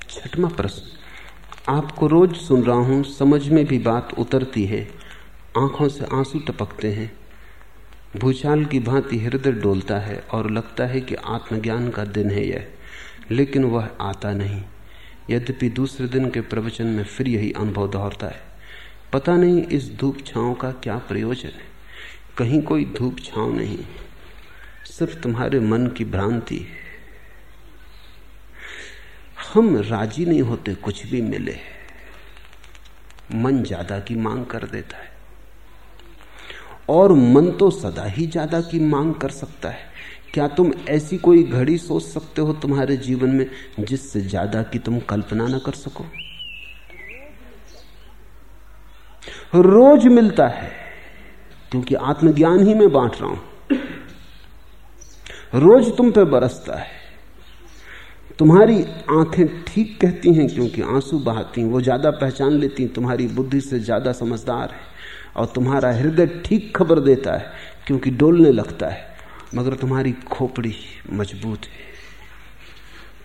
छठवा प्रश्न। आपको रोज सुन रहा हूँ, समझ में भी बात उतरती है, आँखों से आँसू टपकते हैं। भूचाल की भांति हृदय डोलता है और लगता है कि आत्मज्ञान का दिन है यह, लेकिन वह आता नहीं। यद्यपि दूसरे दिन के प्रवचन में फिर यही अनुभव दोहरता है। पता नहीं इस धूप छांव का क्या प्रयोजन है। कहीं कोई धूप छांव नहीं। सिर्फ़ तुम्हारे मन की भ्रांति है। हम राज़ी नहीं होते, कुछ भी मिले। मन ज़्यादा की मांग कर देता है। और मन तो सदा ही ज़्यादा की मांग कर सकता है। क्या तुम ऐसी कोई घड़ी सोच सकते हो तुम्हारे जीवन में जिससे ज़्यादा की तुम कल्पना ना कर सको? रोज मिलता है, क्योंकि आत्मज्ञान ही मैं बांट रहा हूँ। रोज तुम पे बरसता है। तुम्हारी आँखें ठीक कहती हैं, क्योंकि आँसू बहाती वो ज़्यादा पहचान लेती तुम्हारी बुद्धि से ज़्यादा समझदार है। और तुम्हारा हृदय ठीक खबर देता है, क्योंकि डोलने लगता है। मगर तुम्हारी खोपड़ी मज़बूत है,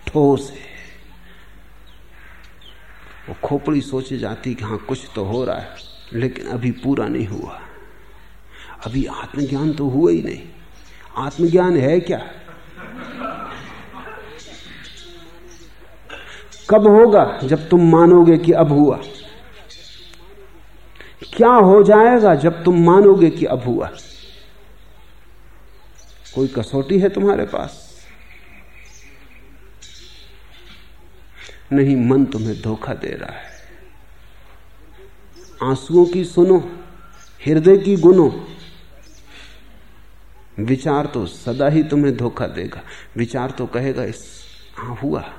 ठोस है। वो खोपड़ी सोचे जाती कि हाँ कुछ तो हो रहा है, लेकिन अभी पूरा नहीं हुआ। अभी आत्मज्ञान तो हुआ ही नहीं। आत्मज्ञान है क्या? कब होगा जब तुम मानोगे कि अब हुआ? क्या हो जाएगा जब तुम मानोगे कि अब हुआ? कोई कसौटी है तुम्हारे पास? नहीं, मन तुम्हें धोखा दे रहा है। आंसुओं की सुनो, हृदय की गुनो। विचार तो सदा ही तुम्हें धोखा देगा। विचार तो कहेगा, इस हाँ हुआ।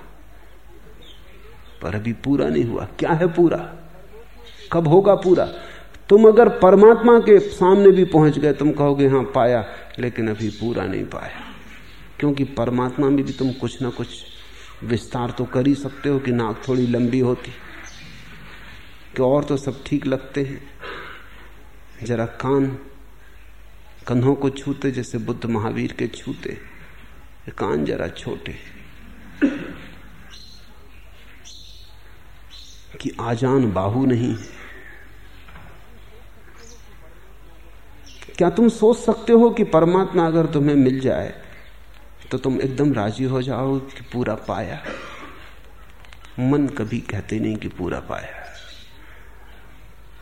पर अभी पूरा नहीं हुआ। क्या है पूरा? कब होगा पूरा? तुम अगर परमात्मा के सामने भी पहुँच गए, तुम कहोगे हाँ पाया, लेकिन अभी पूरा नहीं पाया। क्योंकि परमात्मा में भी तुम कुछ ना कुछ विस्तार तो कर ही सकते हो कि नाक थोड़ी लंबी होती। कि और तो सब ठीक लगते हैं। जरा कान कंधों को छूते, जैसे बुद्ध महावीर के छूते। कान जरा छोटे। कि आजान बाहु नहीं है। क्या तुम सोच सकते हो कि परमात्मा अगर तुम्हें मिल जाए तो तुम एकदम राज़ी हो जाओ कि पूरा पाया? मन कभी कहते नहीं कि पूरा पाया।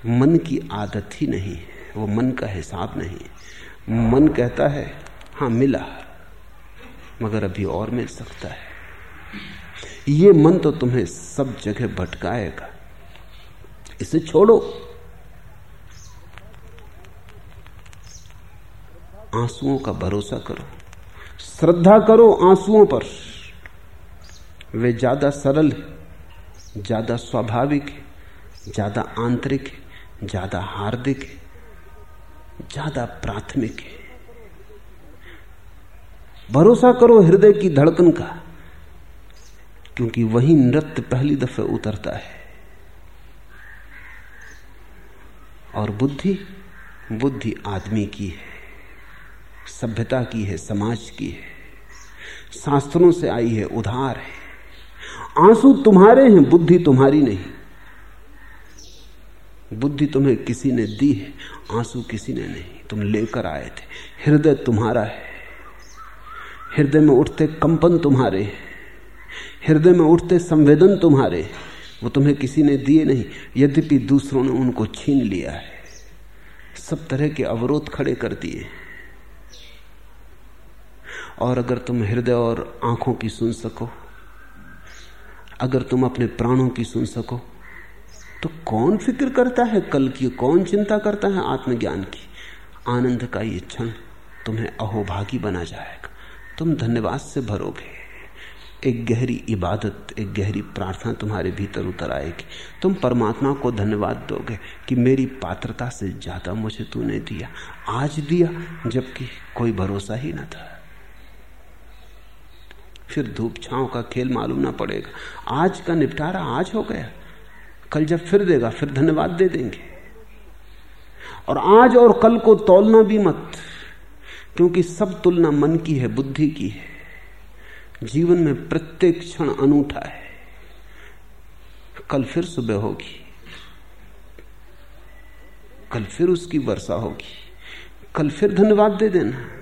मन की आदत ही नहीं है, वो मन का हिसाब नहीं मन कहता है, हाँ, मिला, मगर अभी और मिल सकता है। ये मन तो तुम्हें सब जगह भटकाएगा। इसे छोड़ो। आंसुओं का भरोसा करो। श्रद्धा करो आंसुओं पर। वे ज़्यादा सरल है, ज़्यादा स्वाभाविक है, ज़्यादा आंतरिक है, ज़्यादा हार्दिक है, ज़्यादा प्राथमिक है। भरोसा करो हृदय की धड़कन का, क्योंकि वही नृत्य पहली दफे उतरता है। और बुद्धि बुद्धि आदमी की है। सभ्यता की है, समाज की है। शास्त्रों से आई है, उधार है। आँसू तुम्हारे हैं, बुद्धि तुम्हारी नहीं। बुद्धि तुम्हें किसी ने दी है, आँसू किसी ने नहीं। तुम लेकर आए थे, हृदय तुम्हारा है। हृदय में उठते कंपन तुम्हारे हृदय में उठते संवेदन तुम्हारे वो तुम्हें किसी ने दिए नहीं, यद्यपि दूसरों ने उनको छीन लिया है। सब तरह के अवरोध खड़े कर दिए और अगर तुम हृदय और आँखों की सुन सको, अगर तुम अपने प्राणों की सुन सको तो कौन फ़िक्र करता है कल की, कौन चिंता करता है आत्मज्ञान की? आनंद का ये क्षण तुम्हें अहोभागी बना जाएगा। तुम धन्यवाद से भरोगे। एक गहरी इबादत, एक गहरी प्रार्थना तुम्हारे भीतर उतर आएगी। तुम परमात्मा को धन्यवाद दोगे कि मेरी पात्रता से ज़्यादा मुझे तूने दिया, आज दिया, जबकि कोई भरोसा ही ना था। फिर धूप छांव का खेल मालूम ना पड़ेगा। आज का निपटारा आज हो गया। कल जब फिर देगा, फिर धन्यवाद दे देंगे। और आज और कल को तोलना भी मत, क्योंकि सब तुलना मन की है, बुद्धि की है। जीवन में प्रत्येक क्षण अनूठा है। कल फिर सुबह होगी। कल फिर उसकी वर्षा होगी। कल फिर धन्यवाद दे देना।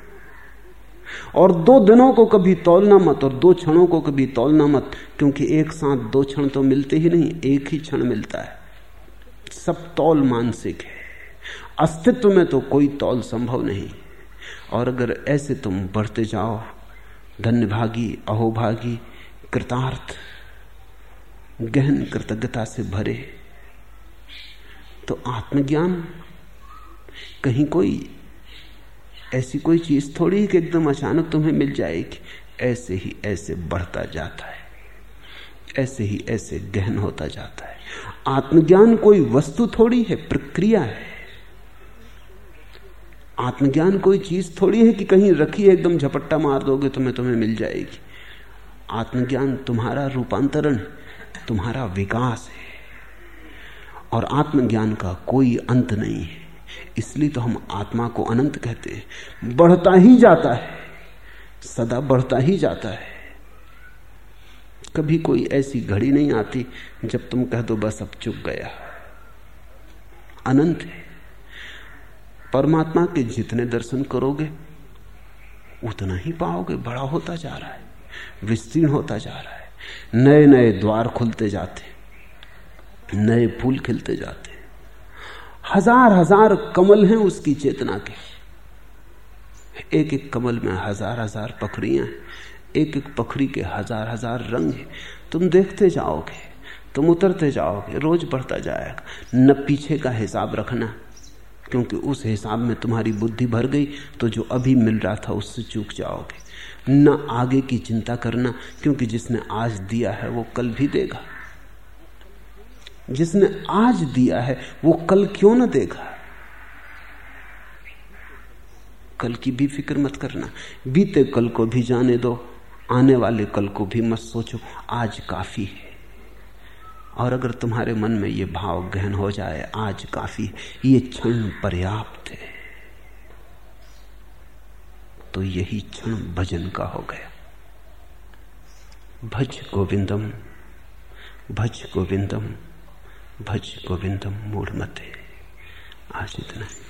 और दो दिनों को कभी तोलना मत और दो क्षणों को कभी तोलना मत, क्योंकि एक साथ दो क्षण तो मिलते ही नहीं, एक ही क्षण मिलता है। सब तौल मानसिक है। अस्तित्व में तो कोई तौल संभव नहीं। और अगर ऐसे तुम बढ़ते जाओ, धन्यभागी, अहोभागी, कृतार्थ, गहन कृतज्ञता से भरे तो आत्मज्ञान, कहीं कोई ऐसी कोई चीज़ थोड़ी है एकदम अचानक तुम्हें मिल जाएगी। ऐसे ही ऐसे बढ़ता जाता है। ऐसे ही ऐसे गहन होता जाता है। आत्मज्ञान कोई वस्तु थोड़ी है, प्रक्रिया है। आत्मज्ञान कोई चीज़ थोड़ी है कि कहीं रखी एकदम झपट्टा मार दोगे तुम्हें तुम्हें मिल जाएगी। आत्मज्ञान तुम्हारा रूपांतरण तुम्हारा विकास है। और आत्मज्ञान का कोई अंत नहीं है। इसलिए तो हम आत्मा को अनंत कहते हैं। बढ़ता ही जाता है। सदा बढ़ता ही जाता है। कभी कोई ऐसी घड़ी नहीं आती, जब तुम कह दो, बस अब चुप गया। अनंत है। परमात्मा के जितने दर्शन करोगे, उतना ही पाओगे। बड़ा होता जा रहा है। विस्तीर्ण होता जा रहा है। नए नए द्वार खुलते जाते नए फूल खिलते जाते हज़ार हज़ार कमल हैं उसकी चेतना के। एक एक कमल में हज़ार हज़ार पखड़ियाँ एक एक पखड़ी के हज़ार हज़ार रंग हैं। तुम देखते जाओगे, तुम उतरते जाओगे, रोज बढ़ता जाएगा। न पीछे का हिसाब रखना, क्योंकि उस हिसाब में तुम्हारी बुद्धि भर गई तो जो अभी मिल रहा था उससे चूक जाओगे। न आगे की चिंता करना, क्योंकि जिसने आज दिया है वो कल भी देगा। जिसने आज दिया है, वो कल क्यों ना देगा कल की भी फ़िक्र मत करना। बीते कल को भी जाने दो, आने वाले कल को भी मत सोचो। आज काफ़ी है। और अगर तुम्हारे मन में ये भाव गहन हो जाए, आज काफ़ी ये क्षण पर्याप्त है। तो यही क्षण भजन का हो गया। भज गोविंदम भज गोविंदम। भज गोविंदम मूढ़ मते आज इतना है।